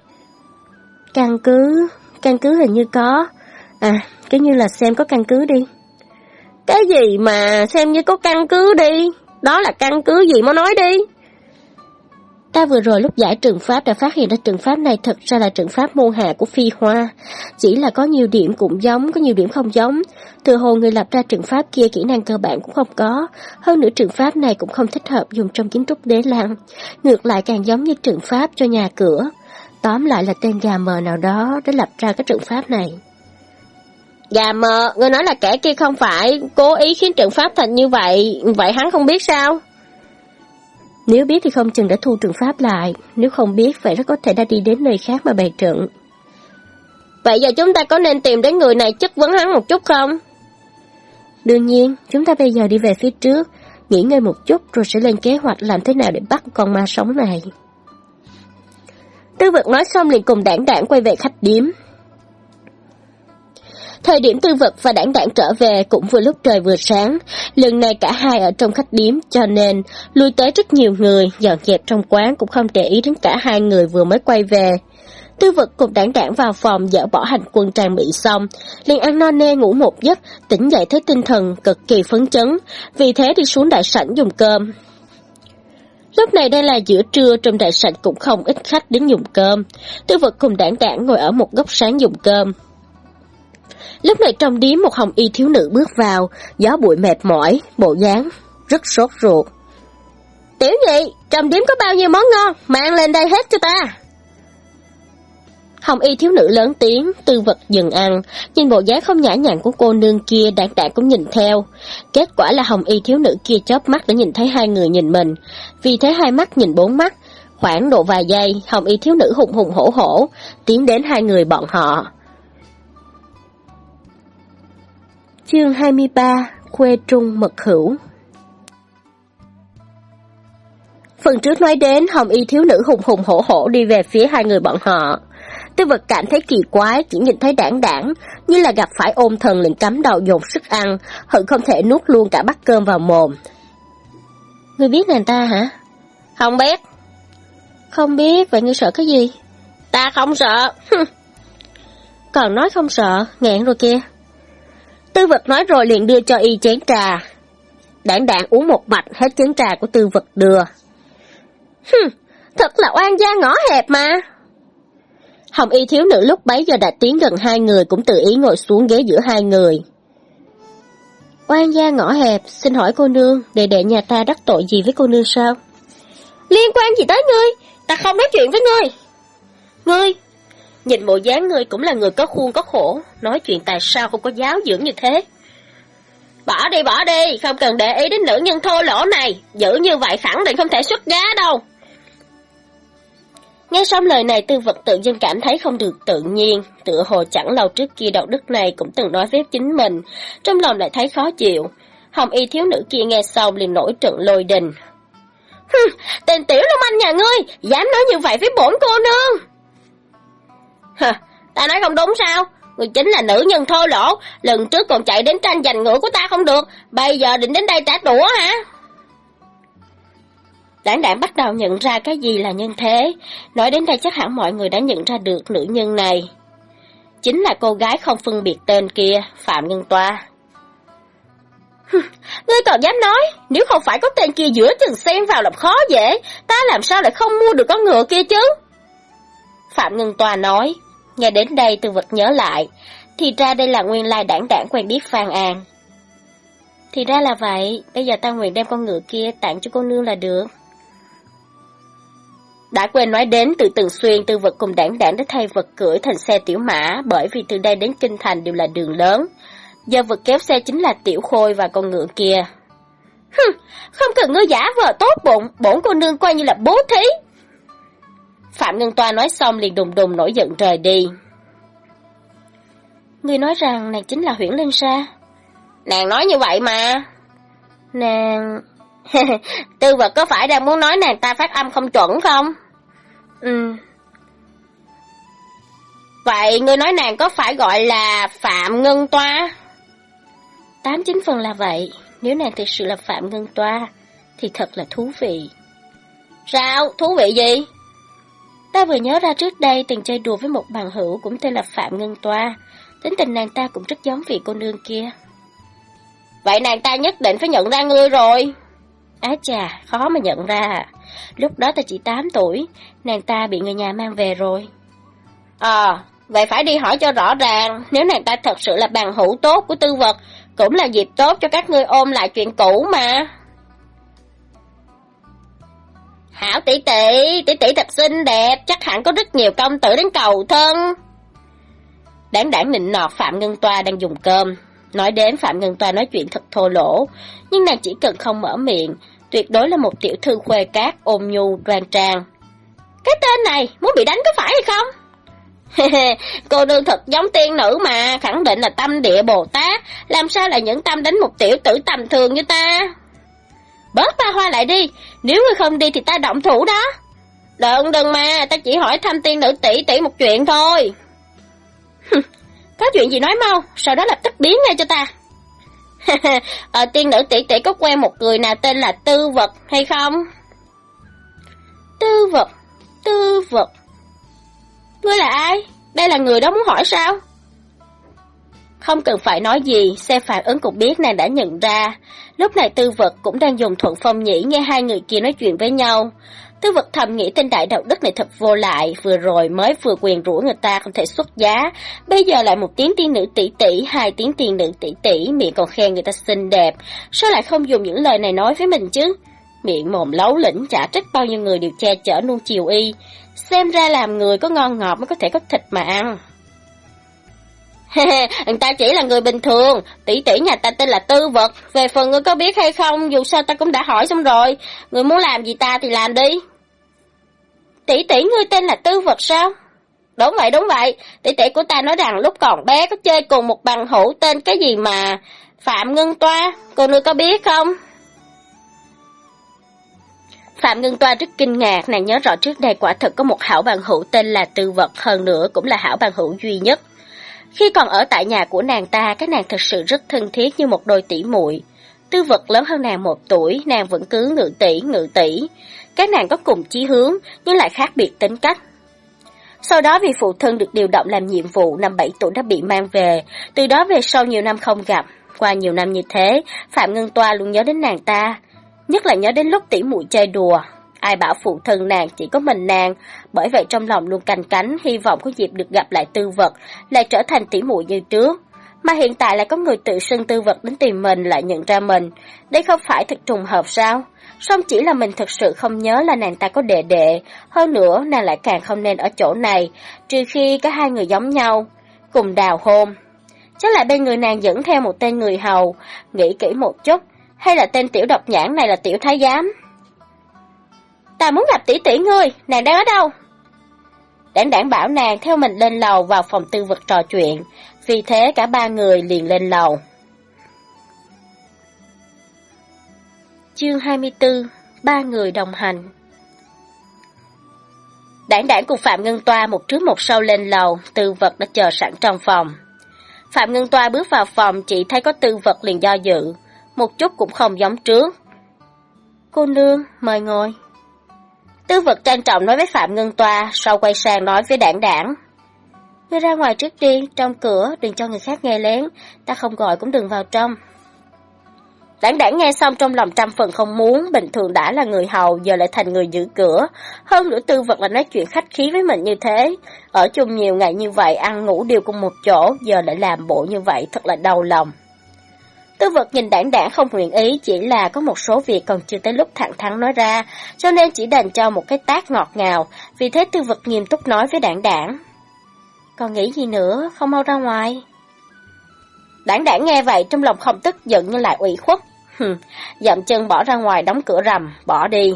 Căn cứ... Căn cứ hình như có. À, cứ như là xem có căn cứ đi. Cái gì mà xem như có căn cứ đi? Đó là căn cứ gì mà nói đi? Ta vừa rồi lúc giải trường pháp đã phát hiện ra trường pháp này thật ra là trường pháp môn hạ của phi hoa. Chỉ là có nhiều điểm cũng giống, có nhiều điểm không giống. Từ hồ người lập ra trường pháp kia kỹ năng cơ bản cũng không có. Hơn nữa trường pháp này cũng không thích hợp dùng trong kiến trúc đế lăng. Ngược lại càng giống như trường pháp cho nhà cửa. Tóm lại là tên gà mờ nào đó đã lập ra cái trận pháp này. Gà mờ, người nói là kẻ kia không phải cố ý khiến trận pháp thành như vậy, vậy hắn không biết sao? Nếu biết thì không chừng đã thu trận pháp lại, nếu không biết vậy rất có thể đã đi đến nơi khác mà bày trận. Vậy giờ chúng ta có nên tìm đến người này chất vấn hắn một chút không? Đương nhiên, chúng ta bây giờ đi về phía trước, nghỉ ngơi một chút rồi sẽ lên kế hoạch làm thế nào để bắt con ma sống này. Tư vật nói xong liền cùng đảng đảng quay về khách điếm. Thời điểm tư vật và đảng đảng trở về cũng vừa lúc trời vừa sáng, lần này cả hai ở trong khách điếm cho nên lui tới rất nhiều người, dọn dẹp trong quán cũng không để ý đến cả hai người vừa mới quay về. Tư vật cùng đảng đảng vào phòng dỡ bỏ hành quân trang bị xong, liền ăn no nê ngủ một giấc, tỉnh dậy thấy tinh thần cực kỳ phấn chấn, vì thế đi xuống đại sảnh dùng cơm. Lúc này đây là giữa trưa trong đại sảnh cũng không ít khách đến dùng cơm. Tư vật cùng đảng đảng ngồi ở một góc sáng dùng cơm. Lúc này trong điếm một hồng y thiếu nữ bước vào, gió bụi mệt mỏi, bộ dáng, rất sốt ruột. Tiểu nhị, trong điếm có bao nhiêu món ngon, mang lên đây hết cho ta. Hồng y thiếu nữ lớn tiếng, tư vật dừng ăn, nhìn bộ dáng không nhã nhặn của cô nương kia đảng đảng cũng nhìn theo. Kết quả là hồng y thiếu nữ kia chớp mắt để nhìn thấy hai người nhìn mình, vì thế hai mắt nhìn bốn mắt. Khoảng độ vài giây, hồng y thiếu nữ hùng hùng hổ hổ, tiến đến hai người bọn họ. Chương 23 Quê Trung Mật Hữu Phần trước nói đến, hồng y thiếu nữ hùng hùng hổ hổ đi về phía hai người bọn họ. Tư vật cảm thấy kỳ quái, chỉ nhìn thấy đảng đảng, như là gặp phải ôm thần liền cắm đầu dồn sức ăn, hận không thể nuốt luôn cả bát cơm vào mồm. Ngươi biết nàng ta hả? Không biết. Không biết, vậy ngươi sợ cái gì? Ta không sợ. Còn nói không sợ, nghẹn rồi kia. Tư vật nói rồi liền đưa cho y chén trà. Đảng đảng uống một mạch hết chén trà của tư vật đưa. Hừm, thật là oan gia ngõ hẹp mà. Hồng y thiếu nữ lúc bấy giờ đã tiến gần hai người cũng tự ý ngồi xuống ghế giữa hai người. Oan gia ngõ hẹp, xin hỏi cô nương, đệ đệ nhà ta đắc tội gì với cô nương sao? Liên quan gì tới ngươi? Ta không nói chuyện với ngươi. Ngươi, nhìn bộ dáng ngươi cũng là người có khuôn có khổ, nói chuyện tại sao không có giáo dưỡng như thế? Bỏ đi bỏ đi, không cần để ý đến nữ nhân thô lỗ này, giữ như vậy khẳng định không thể xuất giá đâu. Nghe xong lời này tư vật tự dưng cảm thấy không được tự nhiên, tựa hồ chẳng lâu trước kia đạo đức này cũng từng nói với chính mình, trong lòng lại thấy khó chịu. Hồng y thiếu nữ kia nghe xong liền nổi trận lôi đình. Hừ, tên tiểu long anh nhà ngươi, dám nói như vậy với bổn cô nương. Hả, ta nói không đúng sao? Người chính là nữ nhân thô lỗ, lần trước còn chạy đến tranh giành ngựa của ta không được, bây giờ định đến đây trả đũa hả? Đảng đảng bắt đầu nhận ra cái gì là nhân thế. Nói đến đây chắc hẳn mọi người đã nhận ra được nữ nhân này. Chính là cô gái không phân biệt tên kia, Phạm Ngân Toa. Ngươi còn dám nói, nếu không phải có tên kia giữa chừng xen vào làm khó dễ, ta làm sao lại không mua được con ngựa kia chứ? Phạm Ngân Toa nói, nghe đến đây từ vật nhớ lại, thì ra đây là nguyên lai đảng đảng quen biết Phan An. Thì ra là vậy, bây giờ ta nguyện đem con ngựa kia tặng cho cô nương là được. Đã quên nói đến từ Từng Xuyên tư vật cùng đảng đảng đã thay vật cưỡi thành xe tiểu mã bởi vì từ đây đến Kinh Thành đều là đường lớn. Giờ vật kéo xe chính là tiểu khôi và con ngựa kia. Hừm, không cần ngươi giả vờ tốt bụng, bổn cô nương coi như là bố thí. Phạm Ngân Toa nói xong liền đùng đùng nổi giận rời đi. Ngươi nói rằng nàng chính là huyễn linh sa. Nàng nói như vậy mà. Nàng... Tư vật có phải đang muốn nói nàng ta phát âm không chuẩn không? Ừ. Vậy ngươi nói nàng có phải gọi là Phạm Ngân Toa? Tám chín phần là vậy, nếu nàng thực sự là Phạm Ngân Toa, thì thật là thú vị. Sao? Thú vị gì? Ta vừa nhớ ra trước đây từng chơi đùa với một bằng hữu cũng tên là Phạm Ngân Toa. Tính tình nàng ta cũng rất giống vị cô nương kia. Vậy nàng ta nhất định phải nhận ra ngươi rồi. Á chà, khó mà nhận ra. Lúc đó ta chỉ 8 tuổi, nàng ta bị người nhà mang về rồi. Ờ, vậy phải đi hỏi cho rõ ràng, nếu nàng ta thật sự là bằng hữu tốt của tư vật, cũng là dịp tốt cho các ngươi ôm lại chuyện cũ mà. Hảo tỷ tỷ, tỷ tỷ thật xinh đẹp, chắc hẳn có rất nhiều công tử đến cầu thân. Đáng đảng nịnh nọt Phạm Ngân Toa đang dùng cơm. Nói đến Phạm Ngân Toa nói chuyện thật thô lỗ, nhưng nàng chỉ cần không mở miệng, tuyệt đối là một tiểu thư khuê cát ôm nhu đoan trang. Cái tên này muốn bị đánh có phải hay không? cô nương thật giống tiên nữ mà, khẳng định là tâm địa Bồ Tát, làm sao lại những tâm đánh một tiểu tử tầm thường như ta? Bớt ba hoa lại đi, nếu ngươi không đi thì ta động thủ đó. Đừng đừng mà, ta chỉ hỏi thăm tiên nữ tỷ tỷ một chuyện thôi có chuyện gì nói mau, sau đó lập tức biến ngay cho ta. Ở ờ, tiên nữ tỷ tỷ có quen một người nào tên là Tư Vật hay không? Tư Vật, Tư Vật. Ngươi là ai? Đây là người đó muốn hỏi sao? Không cần phải nói gì, xe phản ứng cũng biết nàng đã nhận ra. Lúc này tư vật cũng đang dùng thuận phong nhĩ nghe hai người kia nói chuyện với nhau. Tư vật thầm nghĩ tên đại đạo đức này thật vô lại, vừa rồi mới vừa quyền rủa người ta không thể xuất giá, bây giờ lại một tiếng tiên nữ tỷ tỷ, hai tiếng tiên nữ tỷ tỷ, miệng còn khen người ta xinh đẹp, sao lại không dùng những lời này nói với mình chứ? Miệng mồm lấu lĩnh chả trách bao nhiêu người đều che chở nuông chiều y, xem ra làm người có ngon ngọt mới có thể có thịt mà ăn. người ta chỉ là người bình thường, tỷ tỷ nhà ta tên là Tư Vật, về phần ngươi có biết hay không, dù sao ta cũng đã hỏi xong rồi, người muốn làm gì ta thì làm đi. Tỷ tỷ ngươi tên là Tư Vật sao? Đúng vậy, đúng vậy, tỷ tỷ của ta nói rằng lúc còn bé có chơi cùng một bằng hữu tên cái gì mà Phạm Ngân Toa, cô ngươi có biết không? Phạm Ngân Toa rất kinh ngạc, nàng nhớ rõ trước đây quả thật có một hảo bằng hữu tên là Tư Vật, hơn nữa cũng là hảo bằng hữu duy nhất. Khi còn ở tại nhà của nàng ta, các nàng thật sự rất thân thiết như một đôi tỷ muội. Tư vật lớn hơn nàng một tuổi, nàng vẫn cứ ngự tỷ, ngự tỷ. Các nàng có cùng chí hướng, nhưng lại khác biệt tính cách. Sau đó vì phụ thân được điều động làm nhiệm vụ năm 7 tuổi đã bị mang về, từ đó về sau nhiều năm không gặp. Qua nhiều năm như thế, Phạm Ngân Toa luôn nhớ đến nàng ta, nhất là nhớ đến lúc tỷ muội chơi đùa, Ai bảo phụ thân nàng chỉ có mình nàng, bởi vậy trong lòng luôn canh cánh, hy vọng có dịp được gặp lại tư vật, lại trở thành tỉ muội như trước. Mà hiện tại lại có người tự xưng tư vật đến tìm mình lại nhận ra mình. Đây không phải thật trùng hợp sao? Song chỉ là mình thực sự không nhớ là nàng ta có đệ đệ, hơn nữa nàng lại càng không nên ở chỗ này, trừ khi cả hai người giống nhau, cùng đào hôn. Chắc là bên người nàng dẫn theo một tên người hầu, nghĩ kỹ một chút, hay là tên tiểu độc nhãn này là tiểu thái giám? Ta muốn gặp tỷ tỷ ngươi, nàng đang ở đâu? Đảng đảng bảo nàng theo mình lên lầu vào phòng tư vật trò chuyện, vì thế cả ba người liền lên lầu. Chương 24 Ba người đồng hành Đảng đảng cùng Phạm Ngân Toa một trước một sau lên lầu, tư vật đã chờ sẵn trong phòng. Phạm Ngân Toa bước vào phòng chỉ thấy có tư vật liền do dự, một chút cũng không giống trước. Cô nương, mời ngồi. Tư vật trang trọng nói với Phạm Ngân Toa, sau quay sang nói với đảng đảng. Ngươi ra ngoài trước đi, trong cửa, đừng cho người khác nghe lén, ta không gọi cũng đừng vào trong. Đảng đảng nghe xong trong lòng trăm phần không muốn, bình thường đã là người hầu, giờ lại thành người giữ cửa. Hơn nữa tư vật là nói chuyện khách khí với mình như thế. Ở chung nhiều ngày như vậy, ăn ngủ đều cùng một chỗ, giờ lại làm bộ như vậy, thật là đau lòng. Tư vật nhìn đảng đảng không nguyện ý, chỉ là có một số việc còn chưa tới lúc thẳng thắn nói ra, cho nên chỉ đành cho một cái tác ngọt ngào, vì thế tư vật nghiêm túc nói với đảng đảng. Còn nghĩ gì nữa, không mau ra ngoài. Đảng đảng nghe vậy trong lòng không tức giận nhưng lại ủy khuất. Hừm, dậm chân bỏ ra ngoài đóng cửa rầm, bỏ đi.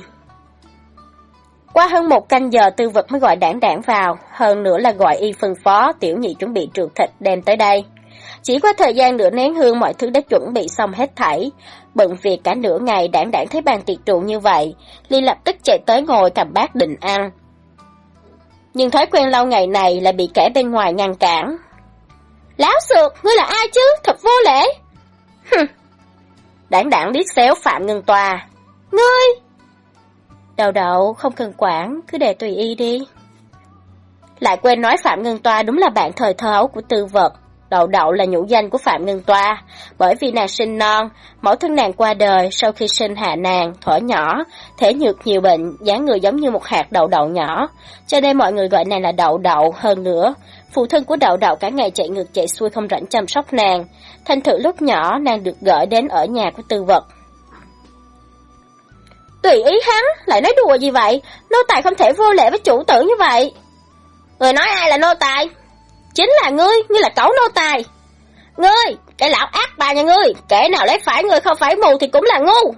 Qua hơn một canh giờ tư vật mới gọi đảng đảng vào, hơn nữa là gọi y phân phó tiểu nhị chuẩn bị trượt thịt đem tới đây. Chỉ qua thời gian nửa nén hương mọi thứ đã chuẩn bị xong hết thảy. Bận việc cả nửa ngày đảng đảng thấy bàn tiệc trụ như vậy, liền lập tức chạy tới ngồi cầm bát định ăn. Nhưng thói quen lâu ngày này lại bị kẻ bên ngoài ngăn cản. Láo sược, ngươi là ai chứ? Thật vô lễ. Hừm. Đảng đảng liếc xéo Phạm Ngân Tòa. Ngươi! Đầu đậu, không cần quản, cứ để tùy y đi. Lại quên nói Phạm Ngân Toa đúng là bạn thời thơ ấu của tư vật. Đậu đậu là nhũ danh của Phạm Ngân Toa, bởi vì nàng sinh non, mẫu thân nàng qua đời sau khi sinh hạ nàng, thở nhỏ, thể nhược nhiều bệnh, dáng người giống như một hạt đậu đậu nhỏ, cho nên mọi người gọi nàng là đậu đậu hơn nữa. Phụ thân của đậu đậu cả ngày chạy ngược chạy xuôi không rảnh chăm sóc nàng, thành thử lúc nhỏ nàng được gửi đến ở nhà của tư vật. Tùy ý hắn, lại nói đùa gì vậy, nô tài không thể vô lễ với chủ tử như vậy. Người nói ai là nô tài? Chính là ngươi, ngươi là cẩu nô tài. Ngươi, cái lão ác bà nhà ngươi, kẻ nào lấy phải ngươi không phải mù thì cũng là ngu.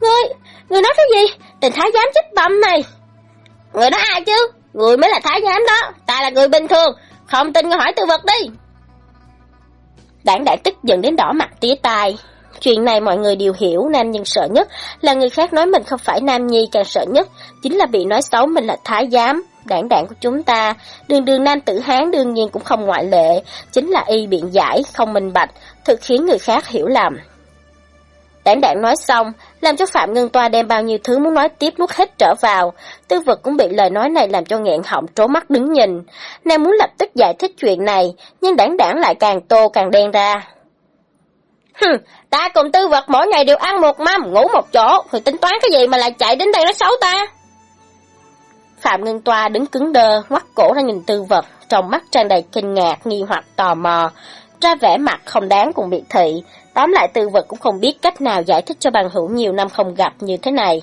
Ngươi, ngươi nói cái gì? Tình thái giám chết bầm này. Ngươi nói ai chứ? Ngươi mới là thái giám đó, ta là người bình thường, không tin ngươi hỏi tư vật đi. Đảng đại tức giận đến đỏ mặt tía tai. Chuyện này mọi người đều hiểu, nam nhân sợ nhất là người khác nói mình không phải nam nhi càng sợ nhất, chính là bị nói xấu mình là thái giám đảng đảng của chúng ta, đường đường nam tử Hán đương nhiên cũng không ngoại lệ, chính là y biện giải, không minh bạch, thực khiến người khác hiểu lầm. Đảng đảng nói xong, làm cho Phạm Ngân Toa đem bao nhiêu thứ muốn nói tiếp nuốt hết trở vào. Tư vật cũng bị lời nói này làm cho nghẹn họng trố mắt đứng nhìn. Nàng muốn lập tức giải thích chuyện này, nhưng đảng đảng lại càng tô càng đen ra. Hừm, ta cùng tư vật mỗi ngày đều ăn một mâm, ngủ một chỗ, rồi tính toán cái gì mà lại chạy đến đây nói xấu ta? Phạm Ngân Toa đứng cứng đơ, ngoắt cổ ra nhìn tư vật, trong mắt tràn đầy kinh ngạc, nghi hoặc tò mò, ra vẻ mặt không đáng cùng biệt thị. Tóm lại tư vật cũng không biết cách nào giải thích cho bằng hữu nhiều năm không gặp như thế này.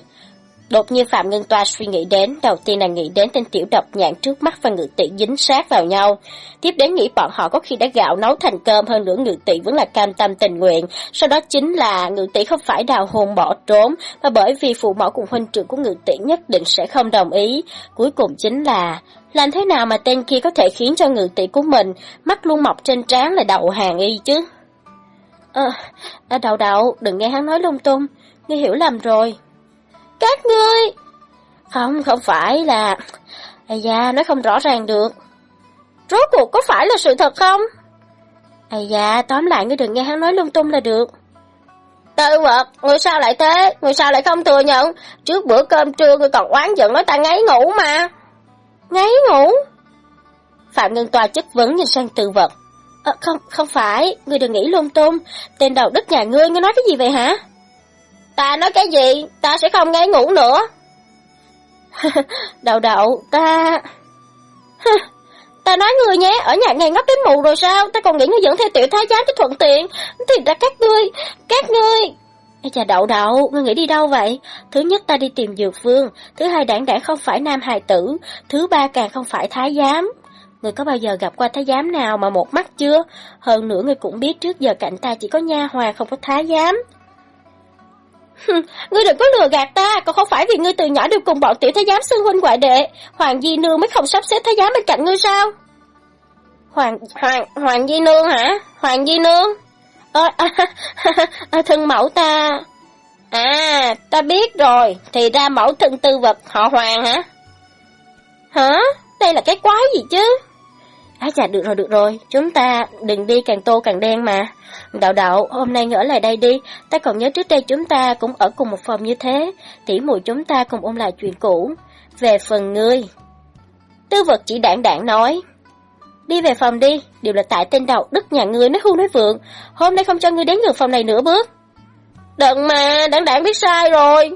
Đột nhiên Phạm Ngân Toa suy nghĩ đến, đầu tiên là nghĩ đến tên tiểu độc nhạn trước mắt và ngự tỷ dính sát vào nhau. Tiếp đến nghĩ bọn họ có khi đã gạo nấu thành cơm hơn nữa ngự tỷ vẫn là cam tâm tình nguyện. Sau đó chính là ngự tỷ không phải đào hồn bỏ trốn, mà bởi vì phụ mẫu cùng huynh trưởng của ngự tỷ nhất định sẽ không đồng ý. Cuối cùng chính là, làm thế nào mà tên kia có thể khiến cho ngự tỷ của mình mắt luôn mọc trên trán là đậu hàng y chứ? Ờ, à, đậu đậu, đừng nghe hắn nói lung tung, ngươi hiểu lầm rồi. Các ngươi... Không, không phải là... Ây da, nói không rõ ràng được. Rốt cuộc có phải là sự thật không? Ây da, tóm lại ngươi đừng nghe hắn nói lung tung là được. tự vật, người sao lại thế? Người sao lại không thừa nhận? Trước bữa cơm trưa người còn oán giận nói ta ngáy ngủ mà. Ngáy ngủ? Phạm Ngân Toa chất vấn nhìn sang tự vật. À, không, không phải, ngươi đừng nghĩ lung tung. Tên đầu đất nhà ngươi, ngươi nói cái gì vậy hả? Ta nói cái gì? Ta sẽ không ngáy ngủ nữa. đậu đậu, ta... ta nói người nhé, ở nhà ngày ngốc đến mù rồi sao? Ta còn nghĩ ngươi dẫn theo tiểu thái giám cho thuận tiện. Thì ra các ngươi, các ngươi... Ê chà đậu đậu, ngươi nghĩ đi đâu vậy? Thứ nhất ta đi tìm dược vương, thứ hai đảng đảng không phải nam hài tử, thứ ba càng không phải thái giám. Người có bao giờ gặp qua thái giám nào mà một mắt chưa? Hơn nữa người cũng biết trước giờ cạnh ta chỉ có nha hòa không có thái giám ngươi đừng có lừa gạt ta, còn không phải vì ngươi từ nhỏ đều cùng bọn tiểu thái giám xưng huynh ngoại đệ, Hoàng Di Nương mới không sắp xếp thái giám bên cạnh ngươi sao? Hoàng, Hoàng, Hoàng Di Nương hả? Hoàng Di Nương? Ơ, à, à, thân mẫu ta... À, ta biết rồi, thì ra mẫu thân tư vật họ Hoàng hả? Hả? Đây là cái quái gì chứ? À dạ được rồi, được rồi, chúng ta đừng đi càng tô càng đen mà. Đạo đạo, hôm nay ngỡ lại đây đi, ta còn nhớ trước đây chúng ta cũng ở cùng một phòng như thế, tỉ mùi chúng ta cùng ôn lại chuyện cũ. Về phần ngươi. Tư vật chỉ đảng đảng nói. Đi về phòng đi, đều là tại tên đạo đức nhà ngươi nói hưu nói vượng, hôm nay không cho ngươi đến ngược phòng này nữa bước. Đừng mà, đảng đảng biết sai rồi.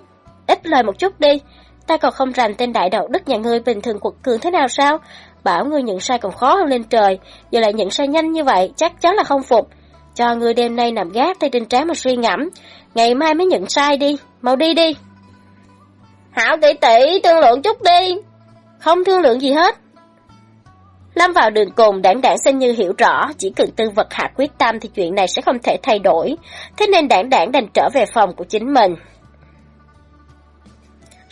Ít lời một chút đi, ta còn không rành tên đại đạo đức nhà ngươi bình thường quật cường thế nào sao? Bảo ngươi nhận sai còn khó hơn lên trời, giờ lại nhận sai nhanh như vậy, chắc chắn là không phục. Cho ngươi đêm nay nằm gác tay trên trán mà suy ngẫm, ngày mai mới nhận sai đi, mau đi đi. Hảo tỷ tỷ, thương lượng chút đi. Không thương lượng gì hết. Lâm vào đường cùng, đảng đảng xem như hiểu rõ, chỉ cần tư vật hạ quyết tâm thì chuyện này sẽ không thể thay đổi, thế nên đảng đảng đành trở về phòng của chính mình.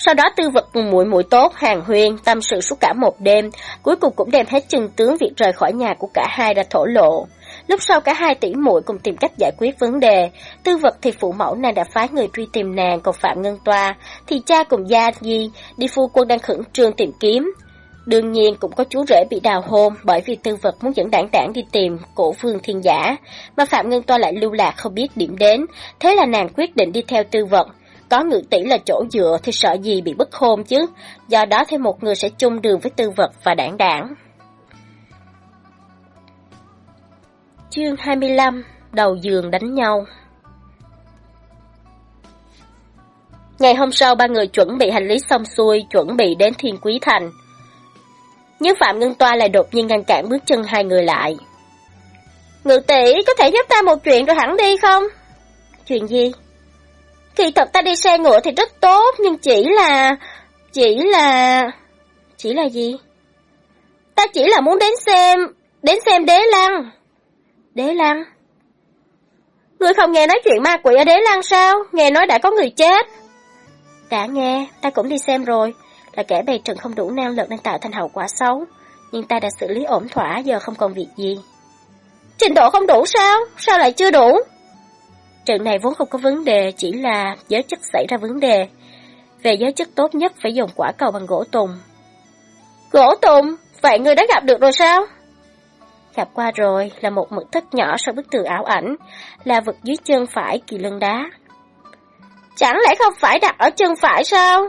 Sau đó tư vật cùng muội muội tốt hàng huyên tâm sự suốt cả một đêm, cuối cùng cũng đem hết chân tướng việc rời khỏi nhà của cả hai ra thổ lộ. Lúc sau cả hai tỷ muội cùng tìm cách giải quyết vấn đề, tư vật thì phụ mẫu nàng đã phái người truy tìm nàng, còn Phạm Ngân Toa thì cha cùng gia di đi phu quân đang khẩn trương tìm kiếm. Đương nhiên cũng có chú rể bị đào hôn bởi vì tư vật muốn dẫn đảng đảng đi tìm cổ vương thiên giả, mà Phạm Ngân Toa lại lưu lạc không biết điểm đến, thế là nàng quyết định đi theo tư vật. Có ngự tỷ là chỗ dựa thì sợ gì bị bức hôn chứ, do đó thêm một người sẽ chung đường với tư vật và đảng đảng. Chương 25 Đầu giường đánh nhau Ngày hôm sau ba người chuẩn bị hành lý xong xuôi, chuẩn bị đến Thiên Quý Thành. Nhưng Phạm Ngân Toa lại đột nhiên ngăn cản bước chân hai người lại. Ngự tỷ có thể giúp ta một chuyện rồi hẳn đi không? Chuyện gì? Kỳ thật ta đi xe ngựa thì rất tốt, nhưng chỉ là... Chỉ là... Chỉ là gì? Ta chỉ là muốn đến xem... Đến xem đế lăng. Đế lăng? Ngươi không nghe nói chuyện ma quỷ ở đế lăng sao? Nghe nói đã có người chết. Đã nghe, ta cũng đi xem rồi. Là kẻ bày trận không đủ năng lực nên tạo thành hậu quả xấu. Nhưng ta đã xử lý ổn thỏa giờ không còn việc gì. Trình độ không đủ sao? Sao lại chưa đủ? Trận này vốn không có vấn đề, chỉ là giới chất xảy ra vấn đề. Về giới chất tốt nhất phải dùng quả cầu bằng gỗ tùng. Gỗ tùng? Vậy người đã gặp được rồi sao? Gặp qua rồi, là một mực thất nhỏ sau bức tường ảo ảnh, là vực dưới chân phải kỳ lưng đá. Chẳng lẽ không phải đặt ở chân phải sao?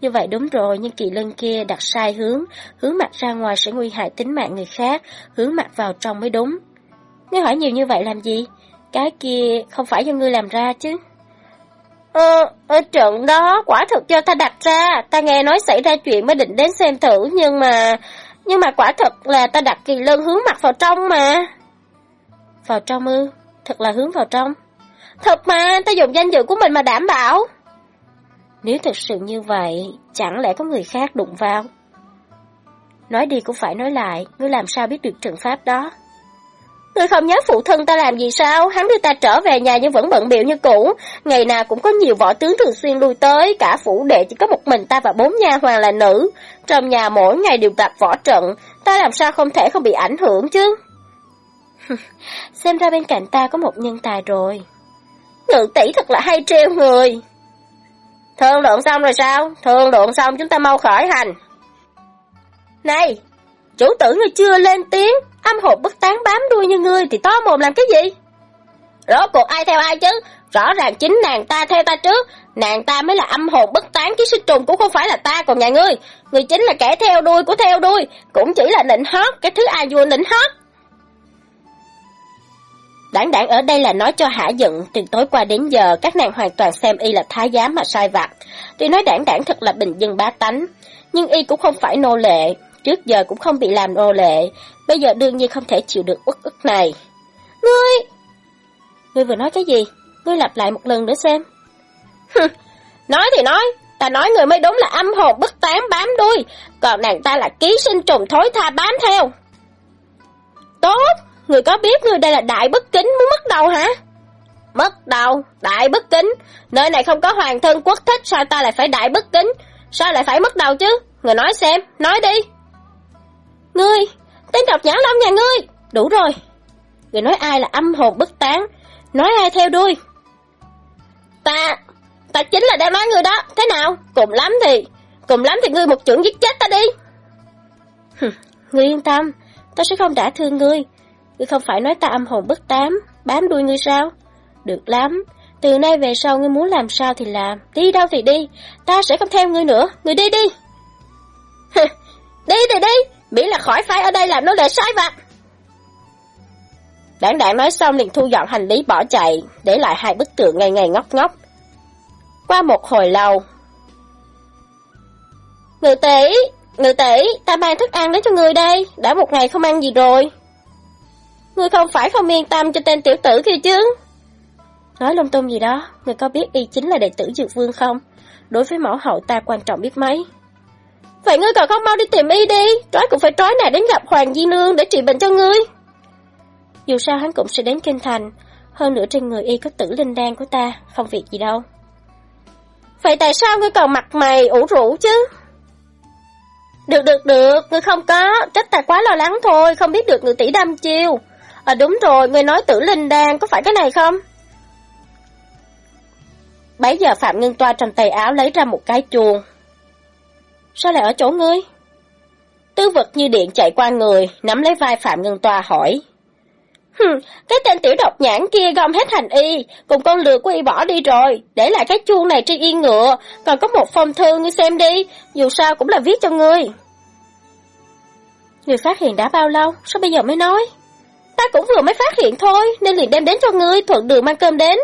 Như vậy đúng rồi, nhưng kỳ lân kia đặt sai hướng, hướng mặt ra ngoài sẽ nguy hại tính mạng người khác, hướng mặt vào trong mới đúng. Ngươi hỏi nhiều như vậy làm gì? Cái kia không phải do ngươi làm ra chứ. Ờ, ở trận đó quả thực do ta đặt ra, ta nghe nói xảy ra chuyện mới định đến xem thử, nhưng mà... Nhưng mà quả thật là ta đặt kỳ lân hướng mặt vào trong mà. Vào trong ư? Thật là hướng vào trong. Thật mà, ta dùng danh dự của mình mà đảm bảo. Nếu thực sự như vậy, chẳng lẽ có người khác đụng vào? Nói đi cũng phải nói lại, ngươi làm sao biết được trận pháp đó? Ngươi không nhớ phụ thân ta làm gì sao? Hắn đưa ta trở về nhà nhưng vẫn bận biểu như cũ. Ngày nào cũng có nhiều võ tướng thường xuyên lui tới, cả phủ đệ chỉ có một mình ta và bốn nha hoàng là nữ. Trong nhà mỗi ngày đều tập võ trận, ta làm sao không thể không bị ảnh hưởng chứ? Xem ra bên cạnh ta có một nhân tài rồi. Ngự tỷ thật là hay treo người. Thương lượng xong rồi sao? Thương lượng xong chúng ta mau khởi hành. Này, chủ tử ngươi chưa lên tiếng, âm hồn bất tán bám đuôi như ngươi thì to mồm làm cái gì? Rốt cuộc ai theo ai chứ? Rõ ràng chính nàng ta theo ta trước, nàng ta mới là âm hồn bất tán chứ sinh trùng cũng không phải là ta còn nhà ngươi. Ngươi chính là kẻ theo đuôi của theo đuôi, cũng chỉ là nịnh hót, cái thứ ai vua nịnh hót. Đảng đảng ở đây là nói cho hả giận, từ tối qua đến giờ các nàng hoàn toàn xem y là thái giám mà sai vặt. Tuy nói đảng đảng thật là bình dân bá tánh, nhưng y cũng không phải nô lệ, trước giờ cũng không bị làm nô lệ, bây giờ đương nhiên không thể chịu được uất ức này. Ngươi! Ngươi vừa nói cái gì? Ngươi lặp lại một lần nữa xem. nói thì nói, ta nói người mới đúng là âm hồn bất tán bám đuôi, còn nàng ta là ký sinh trùng thối tha bám theo. Tốt, người có biết người đây là đại bất kính muốn mất đầu hả? Mất đầu, đại bất kính, nơi này không có hoàng thân quốc thích sao ta lại phải đại bất kính, sao lại phải mất đầu chứ? Người nói xem, nói đi. Ngươi, tên độc nhã long nhà ngươi, đủ rồi. Người nói ai là âm hồn bất tán, nói ai theo đuôi. Ta, ta chính là đang nói người đó, thế nào? Cùng lắm thì, cùng lắm thì ngươi một chưởng giết chết ta đi. ngươi yên tâm, ta sẽ không đả thương ngươi. Ngươi không phải nói ta âm hồn bất tám, bám đuôi ngươi sao? Được lắm, từ nay về sau ngươi muốn làm sao thì làm, đi đâu thì đi, ta sẽ không theo ngươi nữa, ngươi đi đi. đi thì đi, miễn là khỏi phải ở đây làm nô lệ sai vặt. Đảng đảng nói xong liền thu dọn hành lý bỏ chạy, để lại hai bức tượng ngày ngày ngốc ngốc. Qua một hồi lâu, Ngự tỷ, ngự tỷ, ta mang thức ăn đến cho người đây, đã một ngày không ăn gì rồi. Ngươi không phải không yên tâm cho tên tiểu tử kia chứ? Nói lung tung gì đó, người có biết y chính là đệ tử Dược Vương không? Đối với mẫu hậu ta quan trọng biết mấy. Vậy ngươi còn không mau đi tìm y đi, trói cũng phải trói này đến gặp Hoàng Di Nương để trị bệnh cho ngươi. Dù sao hắn cũng sẽ đến kinh thành, hơn nữa trên người y có tử linh đan của ta, không việc gì đâu. Vậy tại sao ngươi còn mặt mày ủ rũ chứ? Được được được, ngươi không có, trách ta quá lo lắng thôi, không biết được người tỷ đâm chiêu. À đúng rồi, ngươi nói tử linh đan, có phải cái này không? Bấy giờ Phạm Ngân Toa trong tay áo lấy ra một cái chuông. Sao lại ở chỗ ngươi? Tư vật như điện chạy qua người, nắm lấy vai Phạm Ngân Toa hỏi. Hừm, cái tên tiểu độc nhãn kia gom hết hành y, cùng con lừa của y bỏ đi rồi, để lại cái chuông này trên yên ngựa, còn có một phong thư ngươi xem đi, dù sao cũng là viết cho ngươi. Người phát hiện đã bao lâu, sao bây giờ mới nói? Ta cũng vừa mới phát hiện thôi, nên liền đem đến cho ngươi, thuận đường mang cơm đến.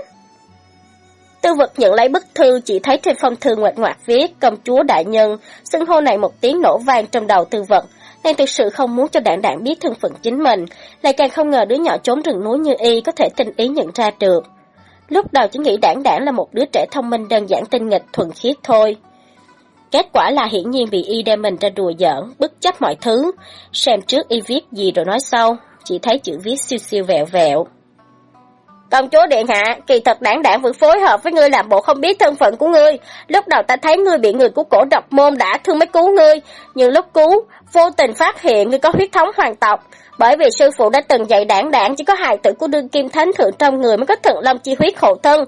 Tư vật nhận lấy bức thư chỉ thấy trên phong thư ngoạch ngoạc viết công chúa đại nhân, xưng hô này một tiếng nổ vang trong đầu tư vật. Nàng thực sự không muốn cho đảng đảng biết thân phận chính mình, lại càng không ngờ đứa nhỏ trốn rừng núi như y có thể tinh ý nhận ra được. Lúc đầu chỉ nghĩ đảng đảng là một đứa trẻ thông minh đơn giản tinh nghịch thuần khiết thôi. Kết quả là hiển nhiên bị y đem mình ra đùa giỡn, bất chấp mọi thứ. Xem trước y viết gì rồi nói sau, chỉ thấy chữ viết siêu siêu vẹo vẹo. Công chúa Điện Hạ, kỳ thật đảng đảng vẫn phối hợp với ngươi làm bộ không biết thân phận của ngươi. Lúc đầu ta thấy ngươi bị người của cổ độc môn đã thương mới cứu ngươi, nhưng lúc cứu, vô tình phát hiện ngươi có huyết thống hoàng tộc. Bởi vì sư phụ đã từng dạy đảng đảng chỉ có hài tử của đương kim thánh thượng trong người mới có thượng long chi huyết hộ thân.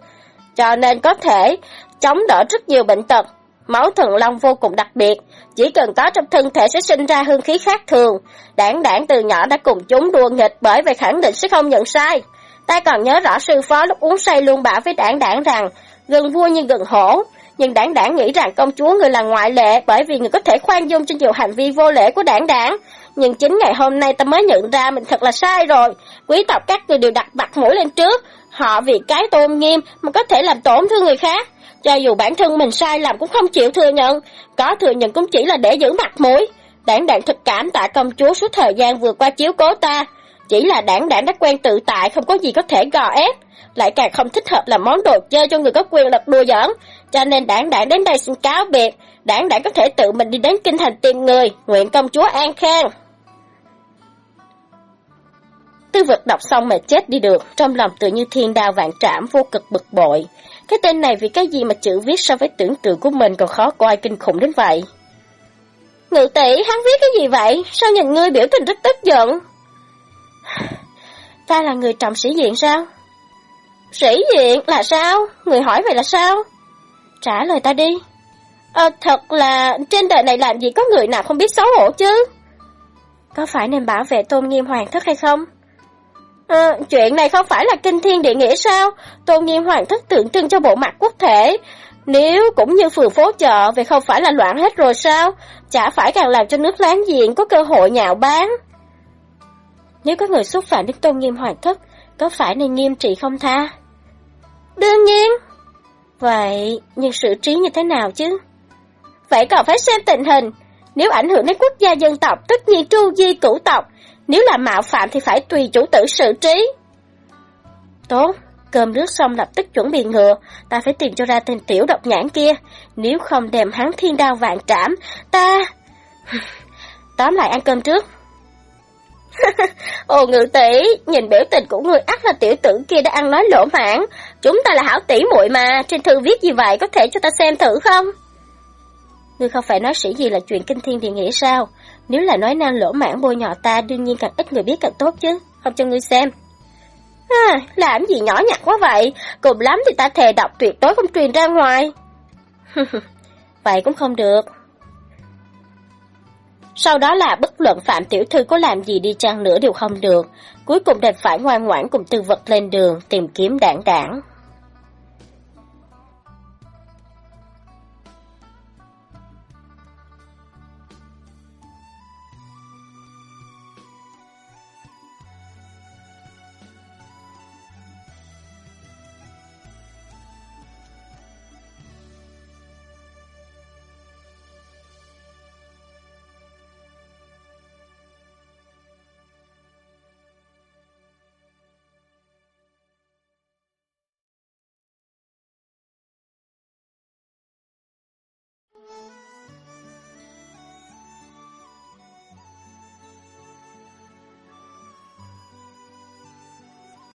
Cho nên có thể chống đỡ rất nhiều bệnh tật. Máu thần long vô cùng đặc biệt, chỉ cần có trong thân thể sẽ sinh ra hương khí khác thường. Đảng đảng từ nhỏ đã cùng chúng đua nghịch bởi vậy khẳng định sẽ không nhận sai. Ta còn nhớ rõ sư phó lúc uống say luôn bảo với đảng đảng rằng, gần vua như gần hổ. Nhưng đảng đảng nghĩ rằng công chúa người là ngoại lệ bởi vì người có thể khoan dung cho nhiều hành vi vô lễ của đảng đảng. Nhưng chính ngày hôm nay ta mới nhận ra mình thật là sai rồi. Quý tộc các người đều đặt mặt mũi lên trước. Họ vì cái tôn nghiêm mà có thể làm tổn thương người khác. Cho dù bản thân mình sai làm cũng không chịu thừa nhận. Có thừa nhận cũng chỉ là để giữ mặt mũi. Đảng đảng thật cảm tạ công chúa suốt thời gian vừa qua chiếu cố ta. Chỉ là đảng đảng đã quen tự tại không có gì có thể gò ép. Lại càng không thích hợp làm món đồ chơi cho người có quyền lực đùa giỡn. Cho nên đảng đảng đến đây xin cáo biệt. Đảng đảng có thể tự mình đi đến kinh thành tìm người. Nguyện công chúa an khang. Tư vật đọc xong mà chết đi được, trong lòng tự như thiên đao vạn trảm vô cực bực bội. Cái tên này vì cái gì mà chữ viết so với tưởng tượng của mình còn khó coi kinh khủng đến vậy? Ngự tỷ, hắn viết cái gì vậy? Sao nhìn ngươi biểu tình rất tức giận? Ta là người trọng sĩ diện sao? Sĩ diện là sao? Người hỏi vậy là sao? Trả lời ta đi. Ờ, thật là trên đời này làm gì có người nào không biết xấu hổ chứ? Có phải nên bảo vệ tôn nghiêm hoàng thất hay không? À, chuyện này không phải là kinh thiên địa nghĩa sao? Tôn nghiêm hoàng thất tượng trưng cho bộ mặt quốc thể. Nếu cũng như phường phố chợ, vậy không phải là loạn hết rồi sao? Chả phải càng làm cho nước láng giềng có cơ hội nhạo báng. Nếu có người xúc phạm đến tôn nghiêm hoàng thất, có phải nên nghiêm trị không tha? Đương nhiên. Vậy, nhưng xử trí như thế nào chứ? Vậy còn phải xem tình hình. Nếu ảnh hưởng đến quốc gia dân tộc, tất nhiên tru di cửu tộc. Nếu là mạo phạm thì phải tùy chủ tử xử trí. Tốt, cơm nước xong lập tức chuẩn bị ngựa, ta phải tìm cho ra tên tiểu độc nhãn kia. Nếu không đem hắn thiên đao vạn trảm, ta... Tóm lại ăn cơm trước. Ồ ngự tỷ, nhìn biểu tình của người ác là tiểu tử kia đã ăn nói lỗ mãn. Chúng ta là hảo tỷ muội mà, trên thư viết gì vậy có thể cho ta xem thử không? Ngươi không phải nói sĩ gì là chuyện kinh thiên địa nghĩa sao? Nếu là nói năng lỗ mãn bôi nhọ ta đương nhiên càng ít người biết càng tốt chứ, không cho ngươi xem. À, làm gì nhỏ nhặt quá vậy, cùng lắm thì ta thề đọc tuyệt đối không truyền ra ngoài. vậy cũng không được. Sau đó là bất luận Phạm Tiểu Thư có làm gì đi chăng nữa đều không được, cuối cùng đành phải ngoan ngoãn cùng tư vật lên đường tìm kiếm đảng đảng.